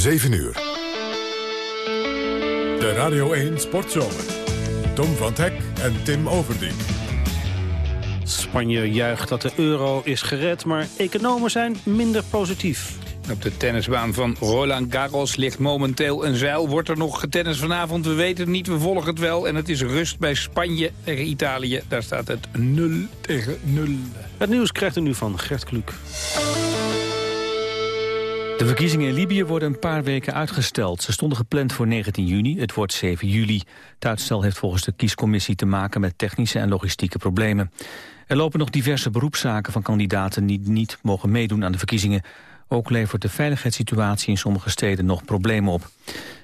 7 uur. De Radio 1 Sportzomer. Tom van Hek en Tim Overdien. Spanje juicht dat de euro is gered, maar economen zijn minder positief. Op de tennisbaan van Roland Garros ligt momenteel een zeil. Wordt er nog getennis vanavond? We weten het niet, we volgen het wel. En het is rust bij Spanje tegen Italië. Daar staat het 0 tegen 0. Het nieuws krijgt u nu van Gert Kluk. De verkiezingen in Libië worden een paar weken uitgesteld. Ze stonden gepland voor 19 juni, het wordt 7 juli. Het uitstel heeft volgens de kiescommissie te maken met technische en logistieke problemen. Er lopen nog diverse beroepszaken van kandidaten die niet mogen meedoen aan de verkiezingen. Ook levert de veiligheidssituatie in sommige steden nog problemen op.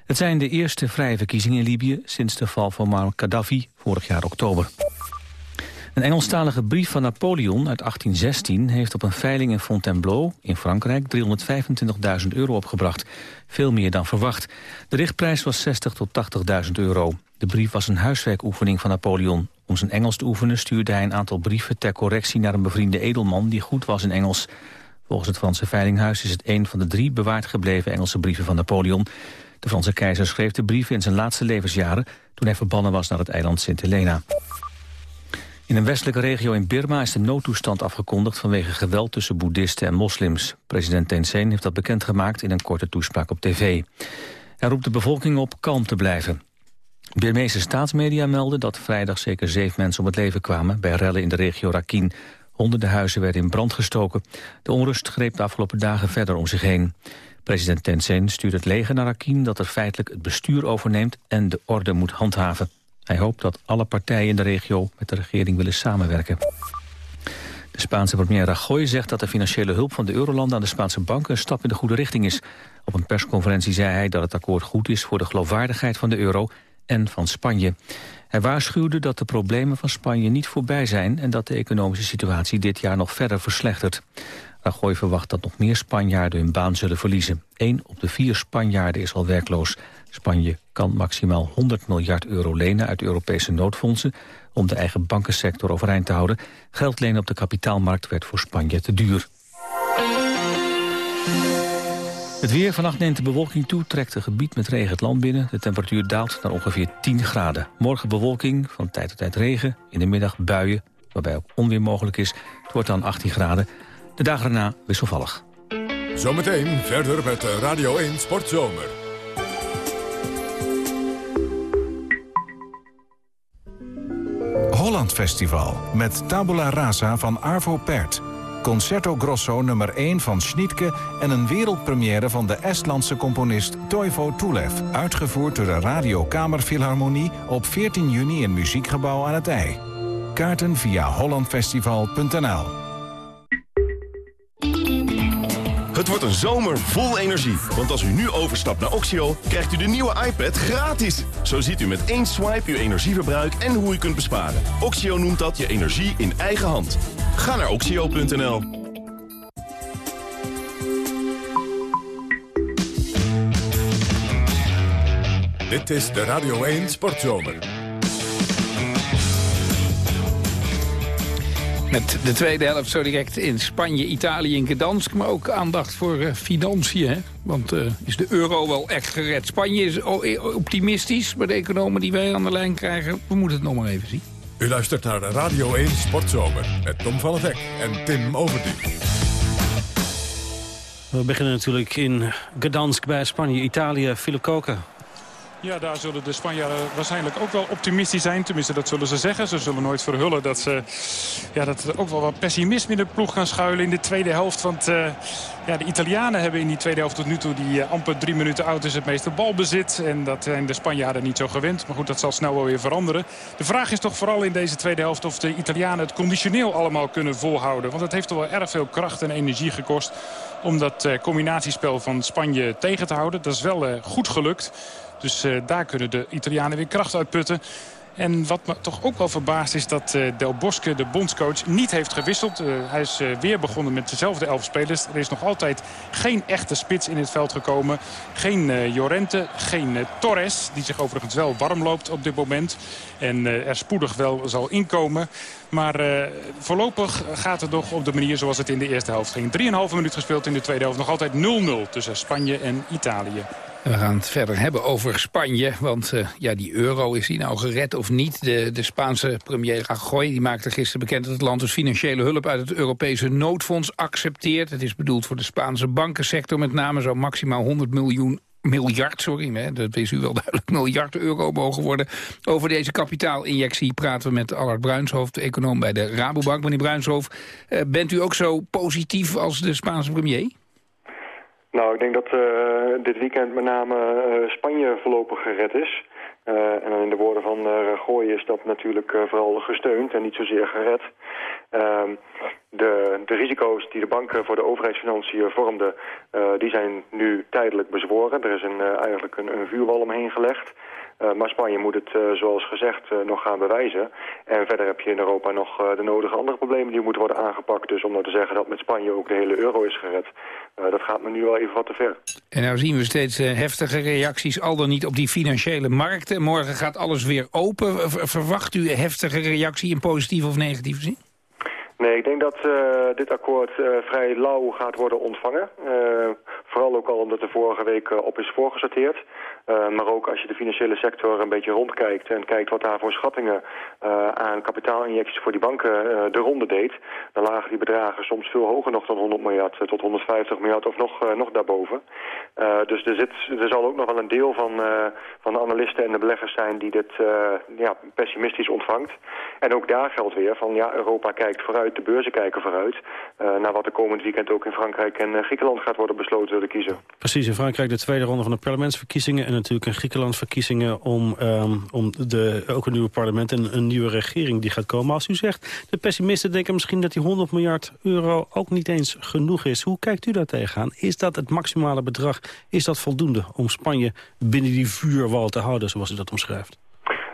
Het zijn de eerste vrije verkiezingen in Libië sinds de val van Muammar Gaddafi vorig jaar oktober. Een Engelstalige brief van Napoleon uit 1816 heeft op een veiling in Fontainebleau in Frankrijk 325.000 euro opgebracht. Veel meer dan verwacht. De richtprijs was 60 tot 80.000 euro. De brief was een huiswerkoefening van Napoleon. Om zijn Engels te oefenen stuurde hij een aantal brieven ter correctie naar een bevriende edelman die goed was in Engels. Volgens het Franse Veilinghuis is het een van de drie bewaard gebleven Engelse brieven van Napoleon. De Franse keizer schreef de brieven in zijn laatste levensjaren toen hij verbannen was naar het eiland Sint Helena. In een westelijke regio in Birma is de noodtoestand afgekondigd vanwege geweld tussen boeddhisten en moslims. President Thein Sein heeft dat bekendgemaakt in een korte toespraak op tv. Hij roept de bevolking op kalm te blijven. Birmeese staatsmedia melden dat vrijdag zeker zeven mensen om het leven kwamen bij rellen in de regio Rakhine. Honderden huizen werden in brand gestoken. De onrust greep de afgelopen dagen verder om zich heen. President Tencent stuurt het leger naar Rakhine dat er feitelijk het bestuur overneemt en de orde moet handhaven. Hij hoopt dat alle partijen in de regio met de regering willen samenwerken. De Spaanse premier Rajoy zegt dat de financiële hulp van de eurolanden aan de Spaanse banken een stap in de goede richting is. Op een persconferentie zei hij dat het akkoord goed is voor de geloofwaardigheid van de euro en van Spanje. Hij waarschuwde dat de problemen van Spanje niet voorbij zijn... en dat de economische situatie dit jaar nog verder verslechtert. Rajoy verwacht dat nog meer Spanjaarden hun baan zullen verliezen. Eén op de vier Spanjaarden is al werkloos. Spanje kan maximaal 100 miljard euro lenen uit Europese noodfondsen... om de eigen bankensector overeind te houden. Geld lenen op de kapitaalmarkt werd voor Spanje te duur. Het weer, vannacht neemt de bewolking toe, trekt een gebied met regen het land binnen. De temperatuur daalt naar ongeveer 10 graden. Morgen bewolking, van tijd tot tijd regen. In de middag buien, waarbij ook onweer mogelijk is. Het wordt dan 18 graden. De dagen erna wisselvallig. Zometeen verder met Radio 1 Sportzomer. Holland Festival met Tabula Rasa van Arvo Pärt. Concerto Grosso nummer 1 van Schnittke... en een wereldpremière van de Estlandse componist Toivo Tulev... uitgevoerd door de Radio Kamerfilharmonie op 14 juni in Muziekgebouw aan het IJ. Kaarten via hollandfestival.nl Het wordt een zomer vol energie. Want als u nu overstapt naar Oxio, krijgt u de nieuwe iPad gratis. Zo ziet u met één swipe uw energieverbruik en hoe u kunt besparen. Oxio noemt dat je energie in eigen hand. Ga naar oxio.nl. Dit is de Radio 1 Sportzomer. Met de tweede helft zo direct in Spanje, Italië en Gdansk. Maar ook aandacht voor uh, financiën. Hè? Want uh, is de euro wel echt gered? Spanje is optimistisch, maar de economen die wij aan de lijn krijgen... we moeten het nog maar even zien. U luistert naar Radio 1 Sportzomer met Tom van het Hek en Tim Overdijk. We beginnen natuurlijk in Gdansk bij Spanje, Italië, Philip Koken. Ja, daar zullen de Spanjaarden waarschijnlijk ook wel optimistisch zijn. Tenminste, dat zullen ze zeggen. Ze zullen nooit verhullen dat, ze, ja, dat er ook wel wat pessimisme in de ploeg gaan schuilen in de tweede helft. Want uh, ja, de Italianen hebben in die tweede helft tot nu toe die uh, amper drie minuten oud is het meeste balbezit. En dat zijn de Spanjaarden niet zo gewend. Maar goed, dat zal snel wel weer veranderen. De vraag is toch vooral in deze tweede helft of de Italianen het conditioneel allemaal kunnen volhouden. Want het heeft toch wel erg veel kracht en energie gekost om dat uh, combinatiespel van Spanje tegen te houden. Dat is wel goed gelukt. Dus uh, daar kunnen de Italianen weer kracht uitputten. En wat me toch ook wel verbaast is dat uh, Del Bosque, de bondscoach, niet heeft gewisseld. Uh, hij is weer begonnen met dezelfde elf spelers. Er is nog altijd geen echte spits in het veld gekomen. Geen Jorente, geen Torres, die zich overigens wel warm loopt op dit moment. En er spoedig wel zal inkomen. Maar voorlopig gaat het nog op de manier zoals het in de eerste helft ging. 3,5 minuut gespeeld in de tweede helft. Nog altijd 0-0 tussen Spanje en Italië. We gaan het verder hebben over Spanje. Want uh, ja, die euro, is die nou gered of niet? De, de Spaanse premier Rajoy die maakte gisteren bekend... dat het land dus financiële hulp uit het Europese noodfonds accepteert. Het is bedoeld voor de Spaanse bankensector met name... zo maximaal 100 miljoen miljard, sorry, hè, dat is u wel duidelijk, miljard euro mogen worden. Over deze kapitaalinjectie praten we met Allard Bruinshoofd, econoom bij de Rabobank. Meneer Bruinshoofd, uh, bent u ook zo positief als de Spaanse premier? Nou, ik denk dat uh, dit weekend met name uh, Spanje voorlopig gered is. Uh, en in de woorden van Rajoy is dat natuurlijk vooral gesteund en niet zozeer gered. De, de, risico's die de banken voor de overheidsfinanciën vormden, die zijn nu tijdelijk bezworen. Er is een, eigenlijk een, een vuurwal omheen gelegd. Uh, maar Spanje moet het, zoals gezegd, nog gaan bewijzen. En verder heb je in Europa nog de nodige andere problemen die moeten worden aangepakt. Dus om nou te zeggen dat met Spanje ook de hele euro is gered, dat gaat me nu wel even wat te ver. En nou zien we steeds heftige reacties, al dan niet op die financiële markten. Morgen gaat alles weer open. verwacht u heftige reactie in positieve of negatieve zin? Nee, ik denk dat dit akkoord vrij lauw gaat worden ontvangen. vooral ook al omdat er vorige week op is voorgesorteerd. Uh, maar ook als je de financiële sector een beetje rondkijkt en kijkt wat daar voor schattingen uh, aan kapitaalinjecties voor die banken uh, de ronde deed, dan lagen die bedragen soms veel hoger nog dan 100 miljard tot 150 miljard of nog, nog daarboven. dus er, zit, er zal ook nog wel een deel van, van de analisten en de beleggers zijn die dit ja, pessimistisch ontvangt. En ook daar geldt weer van ja, Europa kijkt vooruit, de beurzen kijken vooruit, naar wat de komend weekend ook in Frankrijk en Griekenland gaat worden besloten door de kiezer. Precies, in Frankrijk de tweede ronde van de parlementsverkiezingen natuurlijk in Griekenland verkiezingen om, um, om de, ook een nieuwe parlement en een nieuwe regering die gaat komen. Als u zegt, de pessimisten denken misschien dat die 100 miljard euro ook niet eens genoeg is. Hoe kijkt u daar tegenaan? Is dat het maximale bedrag? Is dat voldoende om Spanje binnen die vuurwal te houden, zoals u dat omschrijft?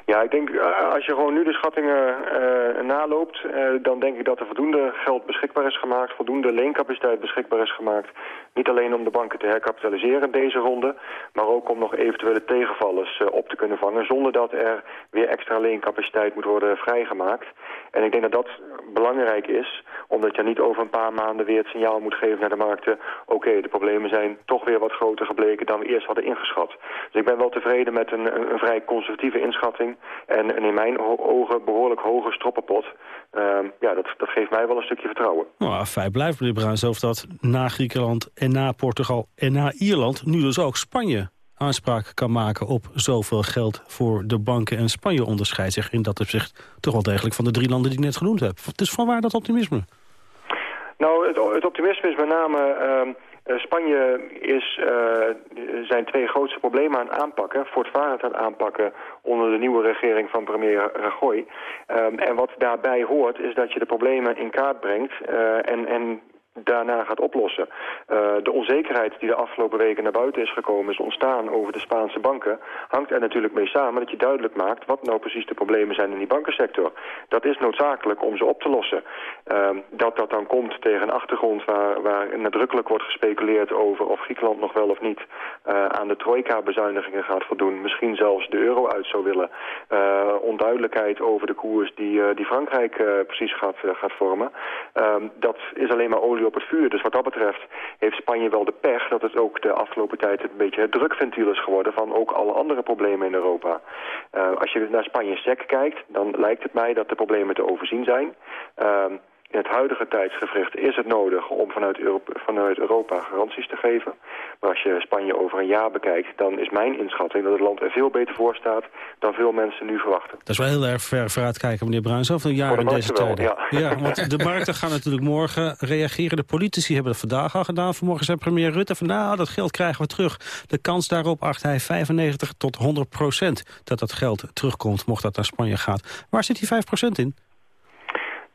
Ja, ik denk eh, als je gewoon nu de schattingen uh, naloopt, uh, dan denk ik dat er voldoende geld beschikbaar is gemaakt, voldoende leencapaciteit beschikbaar is gemaakt. Niet alleen om de banken te herkapitaliseren deze ronde, maar ook om nog eventuele tegenvallers op te kunnen vangen, zonder dat er weer extra leencapaciteit moet worden vrijgemaakt. En ik denk dat dat belangrijk is, omdat je niet over een paar maanden weer het signaal moet geven naar de markten, oké, de problemen zijn toch weer wat groter gebleken dan we eerst hadden ingeschat. Dus ik ben wel tevreden met een, een vrij conservatieve inschatting en, en in mijn ogen behoorlijk hoge stroppenpot. Uh, ja, dat, dat geeft mij wel een stukje vertrouwen. Nou, feit blijft, meneer Bruinshoofd, dat na Griekenland en na Portugal en na Ierland... nu dus ook Spanje aanspraak kan maken op zoveel geld voor de banken. En Spanje onderscheidt zich in dat opzicht toch wel degelijk van de drie landen die ik net genoemd heb. Dus vanwaar dat optimisme? Nou, het, het optimisme is met name... Uh, uh, Spanje is, uh, zijn twee grootste problemen aan aanpakken, voortvarend aan aanpakken onder de nieuwe regering van premier Rajoy. Um, en wat daarbij hoort is dat je de problemen in kaart brengt uh, en, en daarna gaat oplossen. Uh, de onzekerheid die de afgelopen weken naar buiten is gekomen... is ontstaan over de Spaanse banken... hangt er natuurlijk mee samen dat je duidelijk maakt... wat nou precies de problemen zijn in die bankensector. Dat is noodzakelijk om ze op te lossen. Uh, dat dat dan komt tegen een achtergrond waar, waar nadrukkelijk wordt gespeculeerd over... of Griekenland nog wel of niet uh, aan de trojka-bezuinigingen gaat voldoen. Misschien zelfs de euro uit zou willen. Uh, onduidelijkheid over de koers die, die Frankrijk precies gaat, gaat vormen. Ehm, dat is alleen maar op het vuur. Dus wat dat betreft heeft Spanje wel de pech dat het ook de afgelopen tijd een beetje het drukventiel is geworden van ook alle andere problemen in Europa. Uh, als je naar Spanje SEC kijkt, dan lijkt het mij dat de problemen te overzien zijn. Uh, in het huidige tijdsgevricht is het nodig om vanuit Europa, vanuit Europa garanties te geven. Maar als je Spanje over een jaar bekijkt, dan is mijn inschatting dat het land er veel beter voor staat dan veel mensen nu verwachten. Dat is wel heel erg ver vooruitkijken, meneer Bruins. Over een jaar in deze tijd. Ja. ja, want de markten gaan natuurlijk morgen reageren. De politici hebben dat vandaag al gedaan. Vanmorgen zei premier Rutte van nou, dat geld krijgen we terug. De kans daarop acht hij 95 tot 100 procent dat dat geld terugkomt, mocht dat naar Spanje gaat. Waar zit die 5 procent in?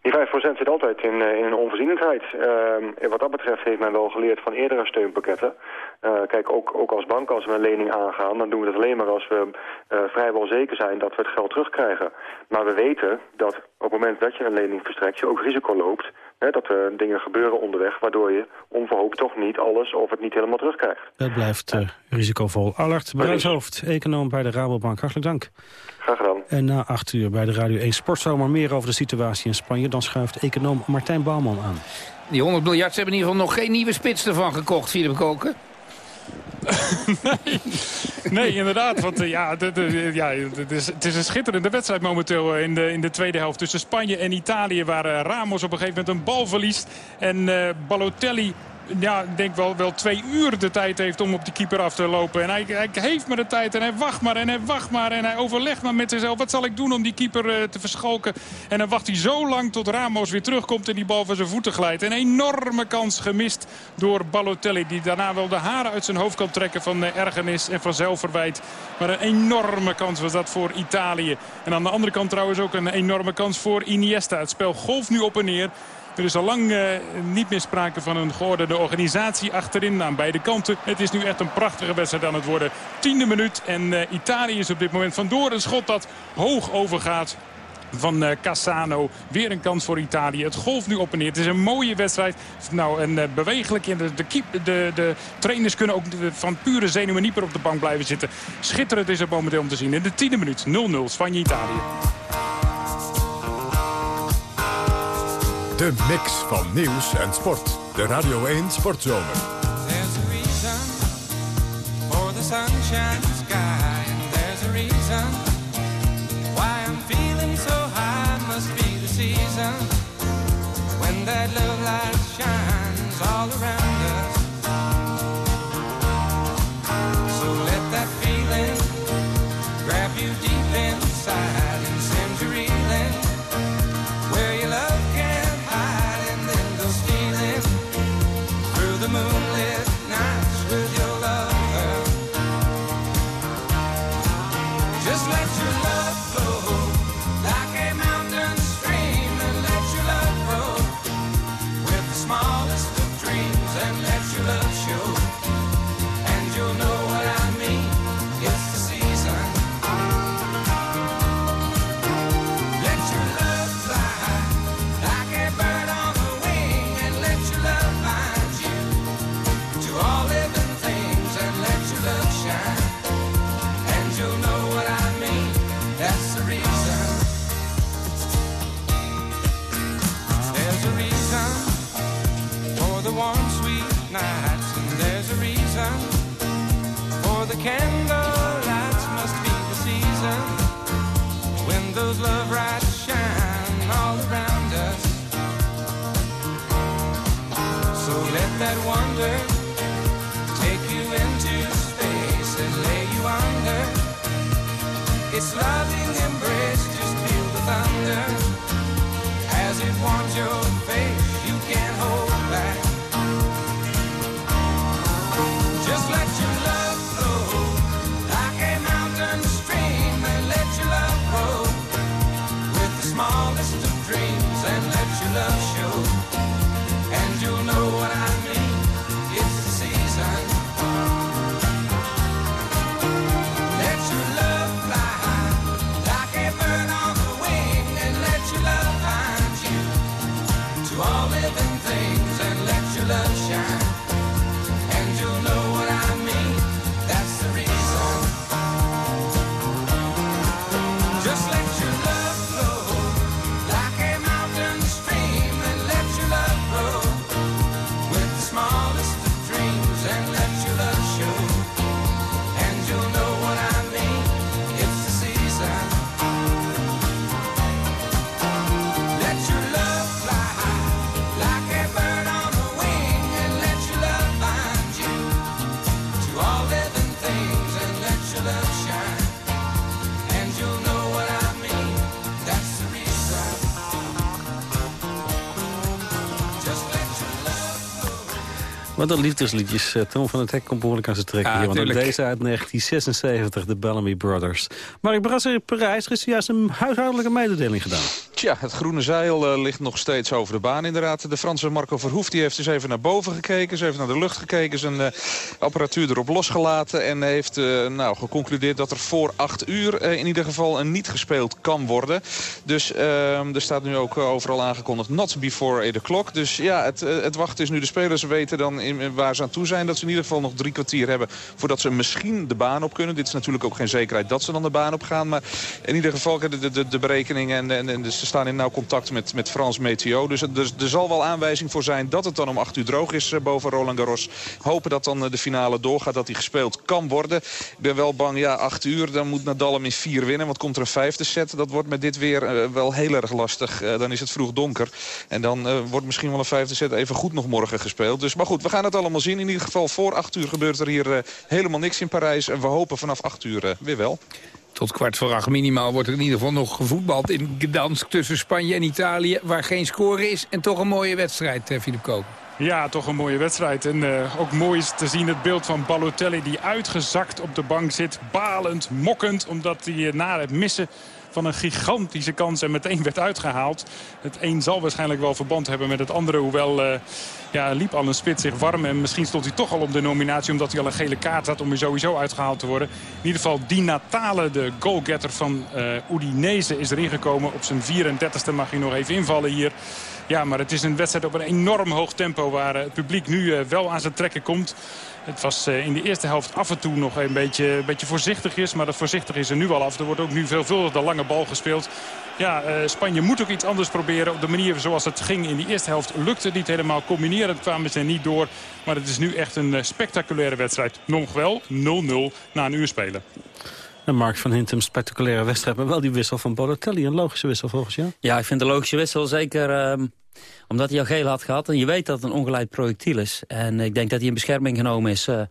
Die 5% zit altijd in, in een onvoorzienendheid. Uh, wat dat betreft heeft men wel geleerd van eerdere steunpakketten. Uh, kijk, ook, ook als bank, als we een lening aangaan... dan doen we dat alleen maar als we uh, vrijwel zeker zijn dat we het geld terugkrijgen. Maar we weten dat op het moment dat je een lening verstrekt... je ook risico loopt hè, dat er dingen gebeuren onderweg... waardoor je onverhoopt toch niet alles of het niet helemaal terugkrijgt. Dat blijft uh, risicovol. Allard Bruishoofd, econoom bij de Rabobank. Hartelijk dank. Graag gedaan. En na acht uur bij de Radio 1 Sportzomer meer over de situatie in Spanje. Dan schuift econoom Martijn Bouwman aan. Die 100 miljard hebben in ieder geval nog geen nieuwe spits ervan gekocht, Philip Koken. Nee, nee, inderdaad. Want uh, ja, ja het, is, het is een schitterende wedstrijd momenteel in de, in de tweede helft. Tussen Spanje en Italië waar uh, Ramos op een gegeven moment een bal verliest. En Balotelli ja, ik denk wel, wel twee uur de tijd heeft om op die keeper af te lopen. En hij, heeft maar de tijd en hij wacht maar en hij wacht maar. En hij overlegt maar met zichzelf. Wat zal ik doen om die keeper uh, te verschalken? En dan wacht hij zo lang tot Ramos weer terugkomt en die bal van zijn voeten glijdt. Een enorme kans gemist door Balotelli. Die daarna wel de haren uit zijn hoofd kan trekken van uh, ergernis en van zelfverwijt. Maar een enorme kans was dat voor Italië. En aan de andere kant trouwens ook een enorme kans voor Iniesta. Het spel golft nu op en neer. Er is al lang uh, niet meer sprake van een geordende organisatie achterin aan beide kanten. Het is nu echt een prachtige wedstrijd aan het worden. Tiende minuut en uh, Italië is op dit moment vandoor een schot dat hoog overgaat van uh, Cassano. Weer een kans voor Italië. Het golft nu op en neer. Het is een mooie wedstrijd. Nou, en uh, bewegelijk. De, de, de, de trainers kunnen ook van pure zenuwen niet meer op de bank blijven zitten. Schitterend is het momenteel om te zien. In de tiende minuut 0-0 Spanje-Italië. De mix van nieuws en sport. De Radio 1 Sportzomer. There's reason the sunshine sky. There's reason Wat een liefdesliedjes. Uh, Tom van het Hek komt behoorlijk aan zijn trekken Ja, hier. Want deze uit 1976, de Bellamy Brothers. Mark Brasser in Parijs is juist een huishoudelijke mededeling gedaan. Tja, het groene zeil eh, ligt nog steeds over de baan inderdaad. De Franse Marco Verhoef die heeft dus even naar boven gekeken. Ze heeft naar de lucht gekeken, zijn eh, apparatuur erop losgelaten... en heeft eh, nou, geconcludeerd dat er voor acht uur in ieder geval een niet gespeeld kan worden. Dus eh, er staat nu ook overal aangekondigd not before 8 o'clock. Dus ja, het, het wachten is nu de spelers weten dan in, waar ze aan toe zijn. Dat ze in ieder geval nog drie kwartier hebben voordat ze misschien de baan op kunnen. Dit is natuurlijk ook geen zekerheid dat ze dan de baan op gaan. Maar in ieder geval de, de, de, de berekeningen en, en, en ze staan in nauw contact met, met Frans Meteo. Dus, er, er zal wel aanwijzing voor zijn dat het dan om 8 uur droog is eh, boven Roland Garros. Hopen dat dan eh, de finale doorgaat, dat die gespeeld kan worden. Ik ben wel bang, ja, 8 uur, dan moet Nadal hem in 4 winnen. Want komt er een vijfde set, dat wordt met dit weer eh, wel heel erg lastig. Dan is het vroeg donker. En dan wordt misschien wel een vijfde set even goed nog morgen gespeeld. Dus, maar goed, we gaan het allemaal zien. In ieder geval voor 8 uur gebeurt er hier helemaal niks in Parijs. En we hopen vanaf 8 uur weer wel. Tot kwart voor acht minimaal wordt er in ieder geval nog gevoetbald in Gdansk tussen Spanje en Italië. Waar geen score is en toch een mooie wedstrijd, eh, Filip Koop. Ja, toch een mooie wedstrijd. En eh, ook mooi is te zien het beeld van Balotelli die uitgezakt op de bank zit. Balend, mokkend, omdat hij eh, na het missen van een gigantische kans en meteen werd uitgehaald. Het een zal waarschijnlijk wel verband hebben met het andere. Hoewel eh, ja, liep al een spits zich warm. En misschien stond hij toch al op de nominatie omdat hij al een gele kaart had om weer sowieso uitgehaald te worden. In ieder geval Di Natale, de goalgetter van eh Udinese, is erin gekomen. Op zijn 34ste mag hij nog even invallen hier. Ja, maar het is een wedstrijd op een enorm hoog tempo waar eh, het publiek nu wel aan zijn trekken komt. Het was eh, in de eerste helft af en toe nog een beetje, een beetje voorzichtig is. Maar dat voorzichtig is er nu al af. Er wordt ook nu veelvuldig de lange bal gespeeld. Ja, eh, Spanje moet ook iets anders proberen. Op de manier zoals het ging in die eerste helft lukte het niet helemaal. Combineren kwamen ze niet door. Maar het is nu echt een eh, spectaculaire wedstrijd. Nog wel 0-0 na een uur spelen. En Mark van Hintem, spectaculaire wedstrijd. Maar wel die wissel van Balotelli. Een logische wissel volgens jou? Ja, ik vind de logische wissel zeker ehm, omdat hij al geel had gehad. En je weet dat het een ongeleid projectiel is. En ik denk dat hij in bescherming genomen is eh,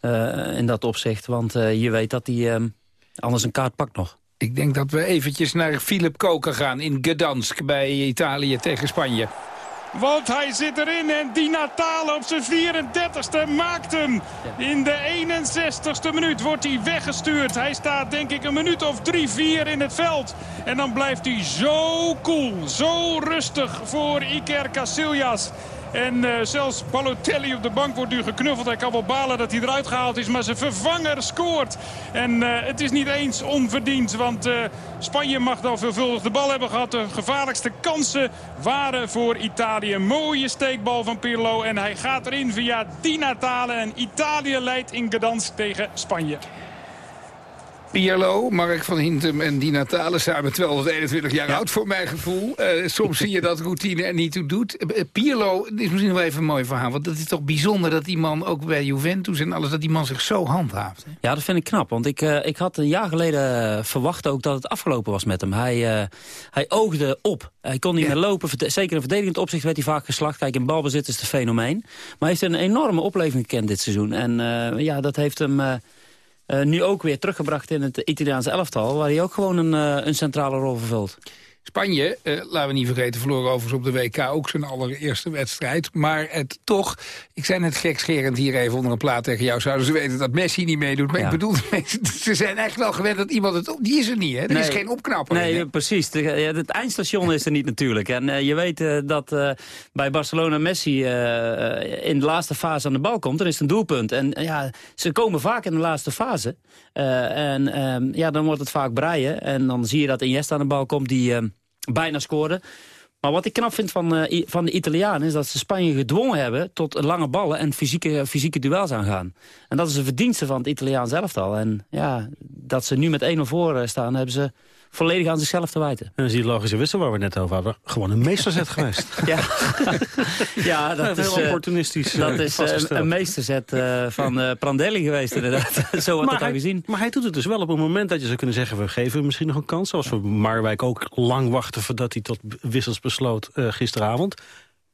eh, in dat opzicht. Want eh, je weet dat hij ehm, anders een kaart pakt nog. Ik denk dat we eventjes naar Filip Koken gaan in Gdansk bij Italië tegen Spanje. Want hij zit erin en Di Natale op zijn 34ste maakt hem. In de 61ste minuut wordt hij weggestuurd. Hij staat denk ik een minuut of 3, 4 in het veld. En dan blijft hij zo cool, zo rustig voor Iker Casillas. En eh, zelfs Balotelli op de bank wordt nu geknuffeld. Hij kan wel balen dat hij eruit gehaald is. Maar zijn vervanger scoort. En eh, het is niet eens onverdiend. Want eh, Spanje mag dan veelvuldig de bal hebben gehad. De gevaarlijkste kansen waren voor Italië. Mooie steekbal van Pirlo. En hij gaat erin via Di Natale. En Italië leidt in Gdansk tegen Spanje. Pierlo, Mark van Hintem en Di Natale samen 221 jaar oud voor mijn gevoel. Eh, soms zie je dat routine er niet toe doet. Eh, Pierlo is misschien wel even een mooi verhaal. Want dat is toch bijzonder dat die man ook bij Juventus en alles... dat die man zich zo handhaaft. Hè? Ja, dat vind ik knap. Want ik, ik had een jaar geleden verwacht ook dat het afgelopen was met hem. Hij, hij oogde op. Hij kon niet meer lopen. Zeker in verdedigend opzicht werd hij vaak geslacht. Kijk, in balbezit is het een fenomeen. Maar hij heeft een enorme opleving gekend dit seizoen. En ja, dat heeft hem... eh, nu ook weer teruggebracht in het Italiaanse elftal... waar hij ook gewoon een, eh, een centrale rol vervult. Spanje, eh, laten we niet vergeten, verloor overigens op de WK ook zijn allereerste wedstrijd. Maar het toch, ik zei net gekscherend hier even onder een plaat tegen jou... zouden ze weten dat Messi niet meedoet. Maar Ja. ik bedoel, ze zijn echt wel gewend dat iemand het... op- Die is er niet, hè? Er is geen opknapper. Nee, eh, precies. De- ja, het eindstation is er niet natuurlijk. En eh, je weet dat bij Barcelona Messi in de laatste fase aan de bal komt. Dan is het een doelpunt. En ja, ze komen vaak in de laatste fase. Eh, en ehm, ja, dan wordt het vaak breien. En dan zie je dat Iniesta aan de bal komt die ehm, bijna scoorde. Maar wat ik knap vind van, eh, van de Italianen... is dat ze Spanje gedwongen hebben tot lange ballen en fysieke, fysieke duels aangaan. En dat is een verdienste van het Italiaans elftal. En ja, dat ze nu met 1-0 voor eh, staan... hebben ze volledig aan zichzelf te wijten. En dan is die logische wissel waar we het net over hadden. Gewoon een meesterzet geweest. Ja, ja dat is, heel eh, opportunistisch. dat eh, is eh, een meesterzet van Prandelli geweest inderdaad. Zo maar, het al gezien. maar hij doet het dus wel op een moment dat je zou kunnen zeggen... we geven hem misschien nog een kans. Zoals we Marwijk ook lang wachten voordat hij tot wissels besloot gisteravond.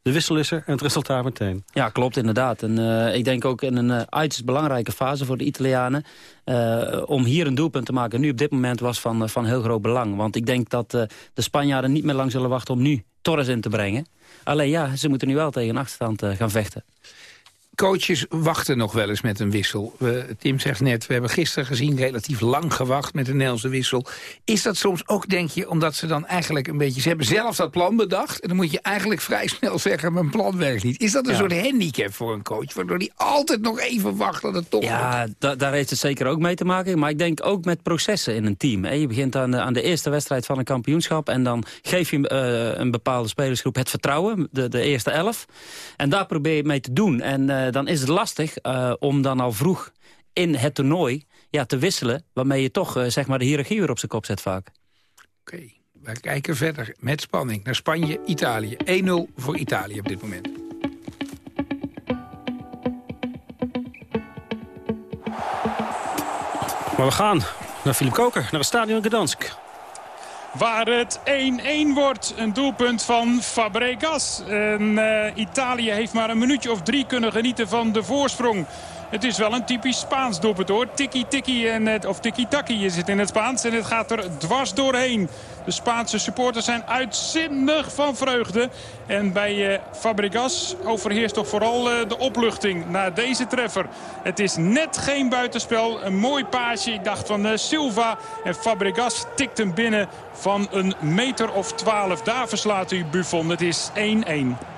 De wissel is er en het resultaat meteen. Ja, klopt inderdaad. En eh, ik denk ook in een eh, uiterst belangrijke fase voor de Italianen... eh, om hier een doelpunt te maken nu op dit moment was van, van heel groot belang. Want ik denk dat de Spanjaarden niet meer lang zullen wachten om nu Torres in te brengen. Alleen ja, ze moeten nu wel tegen achterstand gaan vechten. Coaches wachten nog wel eens met een wissel. We, Tim zegt net, we hebben gisteren gezien relatief lang gewacht met een Nederlandse wissel. Is dat soms ook, denk je, omdat ze dan eigenlijk een beetje... Ze hebben zelf dat plan bedacht en dan moet je eigenlijk vrij snel zeggen... mijn plan werkt niet. Is dat een soort handicap voor een coach? Waardoor die altijd nog even wacht dat het toch Ja, da daar heeft het zeker ook mee te maken. Maar ik denk ook met processen in een team. Hè. Je begint aan de, aan de eerste wedstrijd van een kampioenschap... en dan geef je uh, een bepaalde spelersgroep het vertrouwen, de, de eerste elf. En daar probeer je mee te doen. En uh, dan is het lastig uh, om dan al vroeg in het toernooi ja, te wisselen... waarmee je toch zeg maar de hiërarchie weer op zijn kop zet vaak. Oké, okay. wij kijken verder met spanning naar Spanje, Italië. 1-0 voor Italië op dit moment. Maar we gaan naar Filip Koker, naar het stadion Gdansk. Waar het 1-1 wordt. Een doelpunt van Fabregas. En, uh, Italië heeft maar een minuutje of drie kunnen genieten van de voorsprong. Het is wel een typisch Spaans doelpunt hoor. Tiki-tiki, of tiki-taki is het in het Spaans. En het gaat er dwars doorheen. De Spaanse supporters zijn uitzinnig van vreugde. En bij uh, Fabregas overheerst toch vooral uh, de opluchting na deze treffer. Het is net geen buitenspel. Een mooi paasje. Ik dacht van uh, Silva. En Fabregas tikt hem binnen van een meter of twaalf. Daar verslaat u Buffon. Het is 1-1.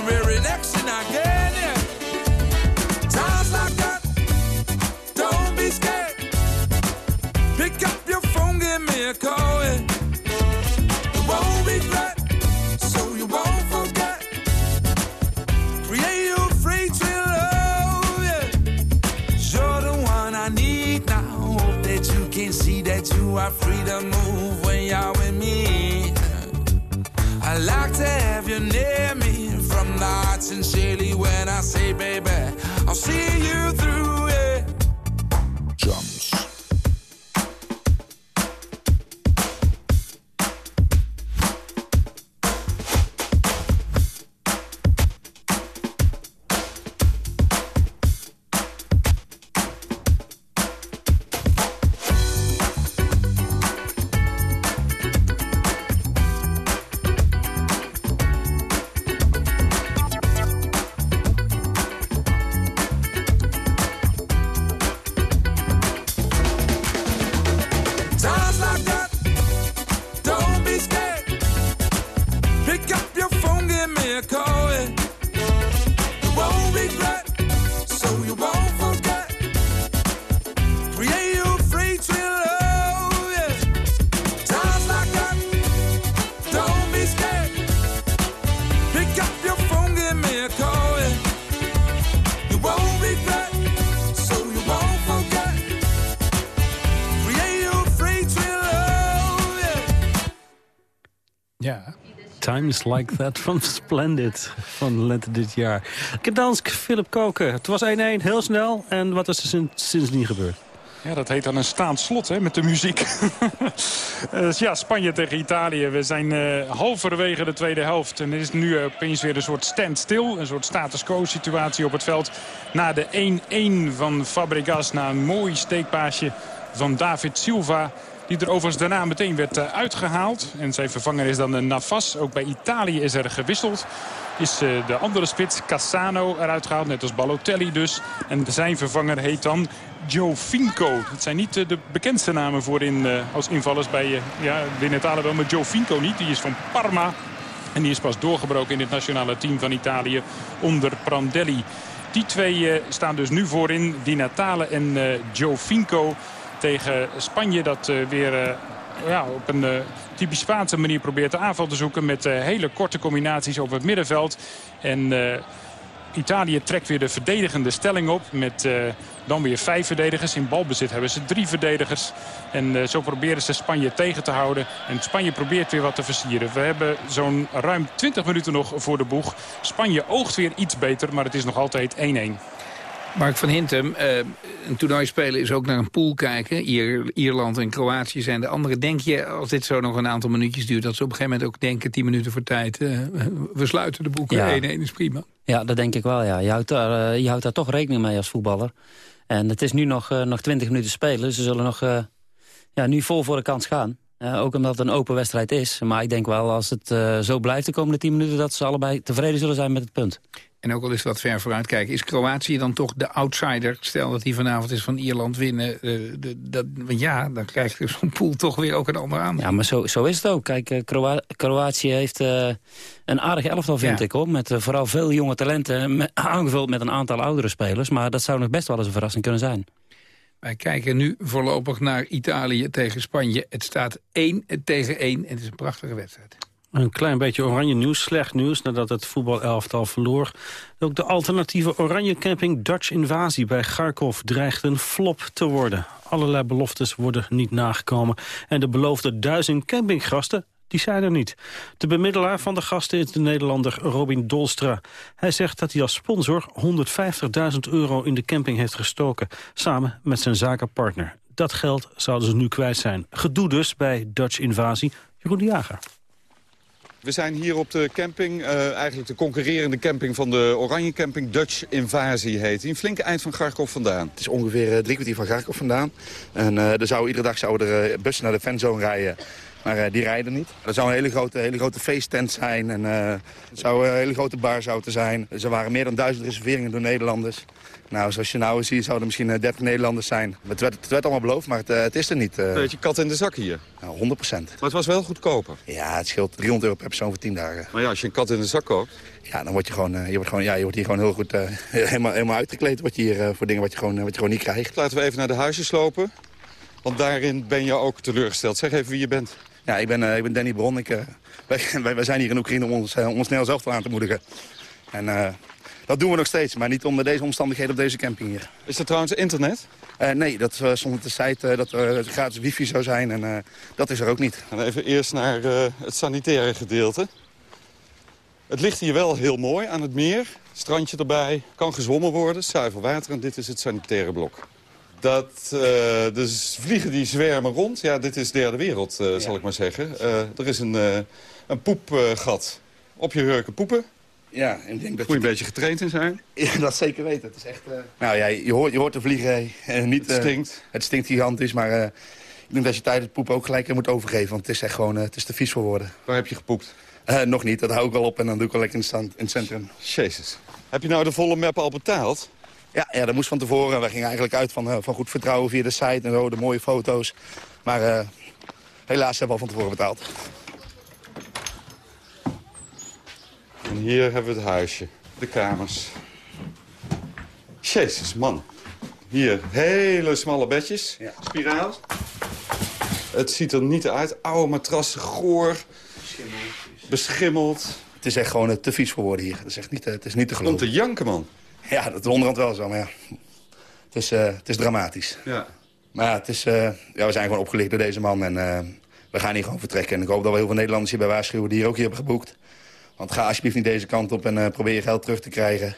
and we're Times like that, don't be scared. Pick up your phone, give me a call. Won't regret, so you won't forget. Free oh, yeah. You're the one I need now. Hope that you can see that you are free to move when you're with me. I like to have you near me. Say, baby, I'll see you through Times Like That van Splendid van lente dit jaar. Gdansk, Philip Koken. Het was 1-1, heel snel. En wat is er sinds, sindsdien gebeurd? Ja, dat heet dan een staand slot hè, met de muziek. dus ja, Spanje tegen Italië. We zijn uh, halverwege de tweede helft. En er is nu uh, opeens weer een soort standstill. Een soort status quo situatie op het veld. Na de 1-1 van Fabregas. Na een mooi steekpaasje van David Silva. Die er overigens daarna meteen werd uh, uitgehaald. En zijn vervanger is dan Navas. Ook bij Italië is er gewisseld is de andere spits Cassano eruit gehaald. Net als Balotelli dus. En zijn vervanger heet dan Finco. Het zijn niet de bekendste namen voorin als invallers bij ja, Winetale wel. Maar Joe Finco niet. Die is van Parma. En die is pas doorgebroken in het nationale team van Italië onder Prandelli. Die twee staan dus nu voorin. Di Natale en Joe Finco tegen Spanje. Dat weer ja, op een uh, typisch Spaanse manier probeert de aanval te zoeken. Met hele korte combinaties over het middenveld. En Italië trekt weer de verdedigende stelling op. Met dan weer vijf verdedigers. In balbezit hebben ze drie verdedigers. En zo proberen ze Spanje tegen te houden. En Spanje probeert weer wat te versieren. We hebben zo'n ruim 20 minuten nog voor de boeg. Spanje oogt weer iets beter, maar het is nog altijd 1-1. Mark van Hintem, uh, een toernooi spelen is ook naar een pool kijken. Ier, Ierland en Kroatië zijn de andere. Denk je, als dit zo nog een aantal minuutjes duurt... dat ze op een gegeven moment ook denken, 10 minuten voor tijd... Uh, we sluiten de boeken, 1-1 is prima. Ja, dat denk ik wel, ja. Je houdt, daar, uh, je houdt daar toch rekening mee als voetballer. En het is nu nog, nog 20 minuten spelen. Ze zullen nog ja, nu vol voor de kans gaan. ook omdat het een open wedstrijd is. Maar ik denk wel, als het zo blijft de komende 10 minuten... dat ze allebei tevreden zullen zijn met het punt. En ook al is wat ver vooruit kijken. Is Kroatië dan toch de outsider? Stel dat die vanavond is van Ierland winnen. Uh, de, dat, ja, dan krijgt zo'n pool toch weer ook een ander aan. Ja, maar zo, zo is het ook. Kijk, uh, Kroa Kroatië heeft uh, een aardig elftal, vind ja. ik. hoor. Met vooral veel jonge talenten. Met, aangevuld met een aantal oudere spelers. Maar dat zou nog best wel eens een verrassing kunnen zijn. Wij kijken nu voorlopig naar Italië tegen Spanje. Het staat 1 tegen 1 en het is een prachtige wedstrijd. Een klein beetje oranje nieuws, slecht nieuws nadat het voetbalelftal verloor. Ook de alternatieve oranje camping Dutch Invasie bij Kharkov dreigt een flop te worden. Allerlei beloftes worden niet nagekomen. En de beloofde duizend campinggasten, die zijn er niet. De bemiddelaar van de gasten is de Nederlander Robin Dolstra. Hij zegt dat hij als sponsor 150.000 euro in de camping heeft gestoken. Samen met zijn zakenpartner. Dat geld zouden ze nu kwijt zijn. Gedoe dus bij Dutch Invasie. Jeroen Jager. We zijn hier op de camping, uh, eigenlijk de concurrerende camping van de Oranje Camping. Dutch Invasie heet die. Een flinke eind van Garkov vandaan. Het is ongeveer uh, drie kwartier van Garkov vandaan. En uh, er iedere dag zouden er bussen naar de fanzone rijden. Maar die rijden niet. Er zou een hele grote, hele grote feesttent zijn. En er zou een hele grote bar zouden zijn. Er waren meer dan duizend reserveringen door Nederlanders. Nou, zoals je nou ziet, zouden er misschien 30 Nederlanders zijn. Het werd, het werd allemaal beloofd, maar het, het is er niet. Uh... Beetje kat in de zak hier? Nou, 100 procent. Maar het was wel goedkoper? Ja, het scheelt 300 euro per persoon voor 10 dagen. Maar ja, als je een kat in de zak koopt? Ja, dan word je gewoon, je wordt gewoon, ja, je wordt hier gewoon heel goed uh, helemaal, helemaal uitgekleed word je hier, uh, voor dingen wat je, gewoon, wat je gewoon niet krijgt. Laten we even naar de huisjes lopen. Want daarin ben je ook teleurgesteld. Zeg even wie je bent. Ja, ik ben, ik ben Danny Bron. Ik, wij, wij, wij, zijn hier in Oekraïne om ons, om ons snel zelf aan te moedigen. En dat doen we nog steeds, maar niet onder deze omstandigheden op deze camping hier. Is er trouwens internet? Uh, nee, dat uh, stond op de site uh, dat er gratis wifi zou zijn en dat is er ook niet. En even eerst naar het sanitaire gedeelte. Het ligt hier wel heel mooi aan het meer. Strandje erbij, kan gezwommen worden, zuiver water en dit is het sanitaire blok. Dat, de vliegen die zwermen rond, ja, dit is derde wereld, ja. zal ik maar zeggen. er is een, een poepgat op je hurken poepen. Ja, ik denk dat Moet je een beetje getraind in zijn? Ja, dat zeker weten. Het is echt... Uh... Nou ja, je hoort, je hoort de vliegen. Uh, niet, het stinkt. Uh, het stinkt gigantisch, maar ik denk dat je tijdens het poepen ook gelijk moet overgeven. Want het is echt gewoon, het is te vies voor woorden. Waar heb je gepoept? nog niet, dat hou ik wel op en dan doe ik wel lekker in, stand, in het centrum. Jezus. Heb je nou de volle map al betaald? Ja, ja dat moest van tevoren. We gingen eigenlijk uit van, van goed vertrouwen via de site en zo, de mooie foto's. Maar helaas hebben we al van tevoren betaald. En hier hebben we het huisje. De kamers. Jezus, man. Hier, hele smalle bedjes. Ja. Spiraal. Het ziet er niet uit. Oude matrassen, goor. Beschimmeld. Het is echt gewoon te vies voor woorden hier. Het is echt niet, het is niet te geloven. Om te janken, man. Ja, dat is onderhand wel zo, maar ja. Het is, uh, het is dramatisch. Ja. Maar ja, het is, uh, ja, we zijn gewoon opgelicht door deze man. En uh, we gaan hier gewoon vertrekken. En ik hoop dat we heel veel Nederlanders hierbij waarschuwen die hier ook hier hebben geboekt. Want ga alsjeblieft niet deze kant op en probeer je geld terug te krijgen.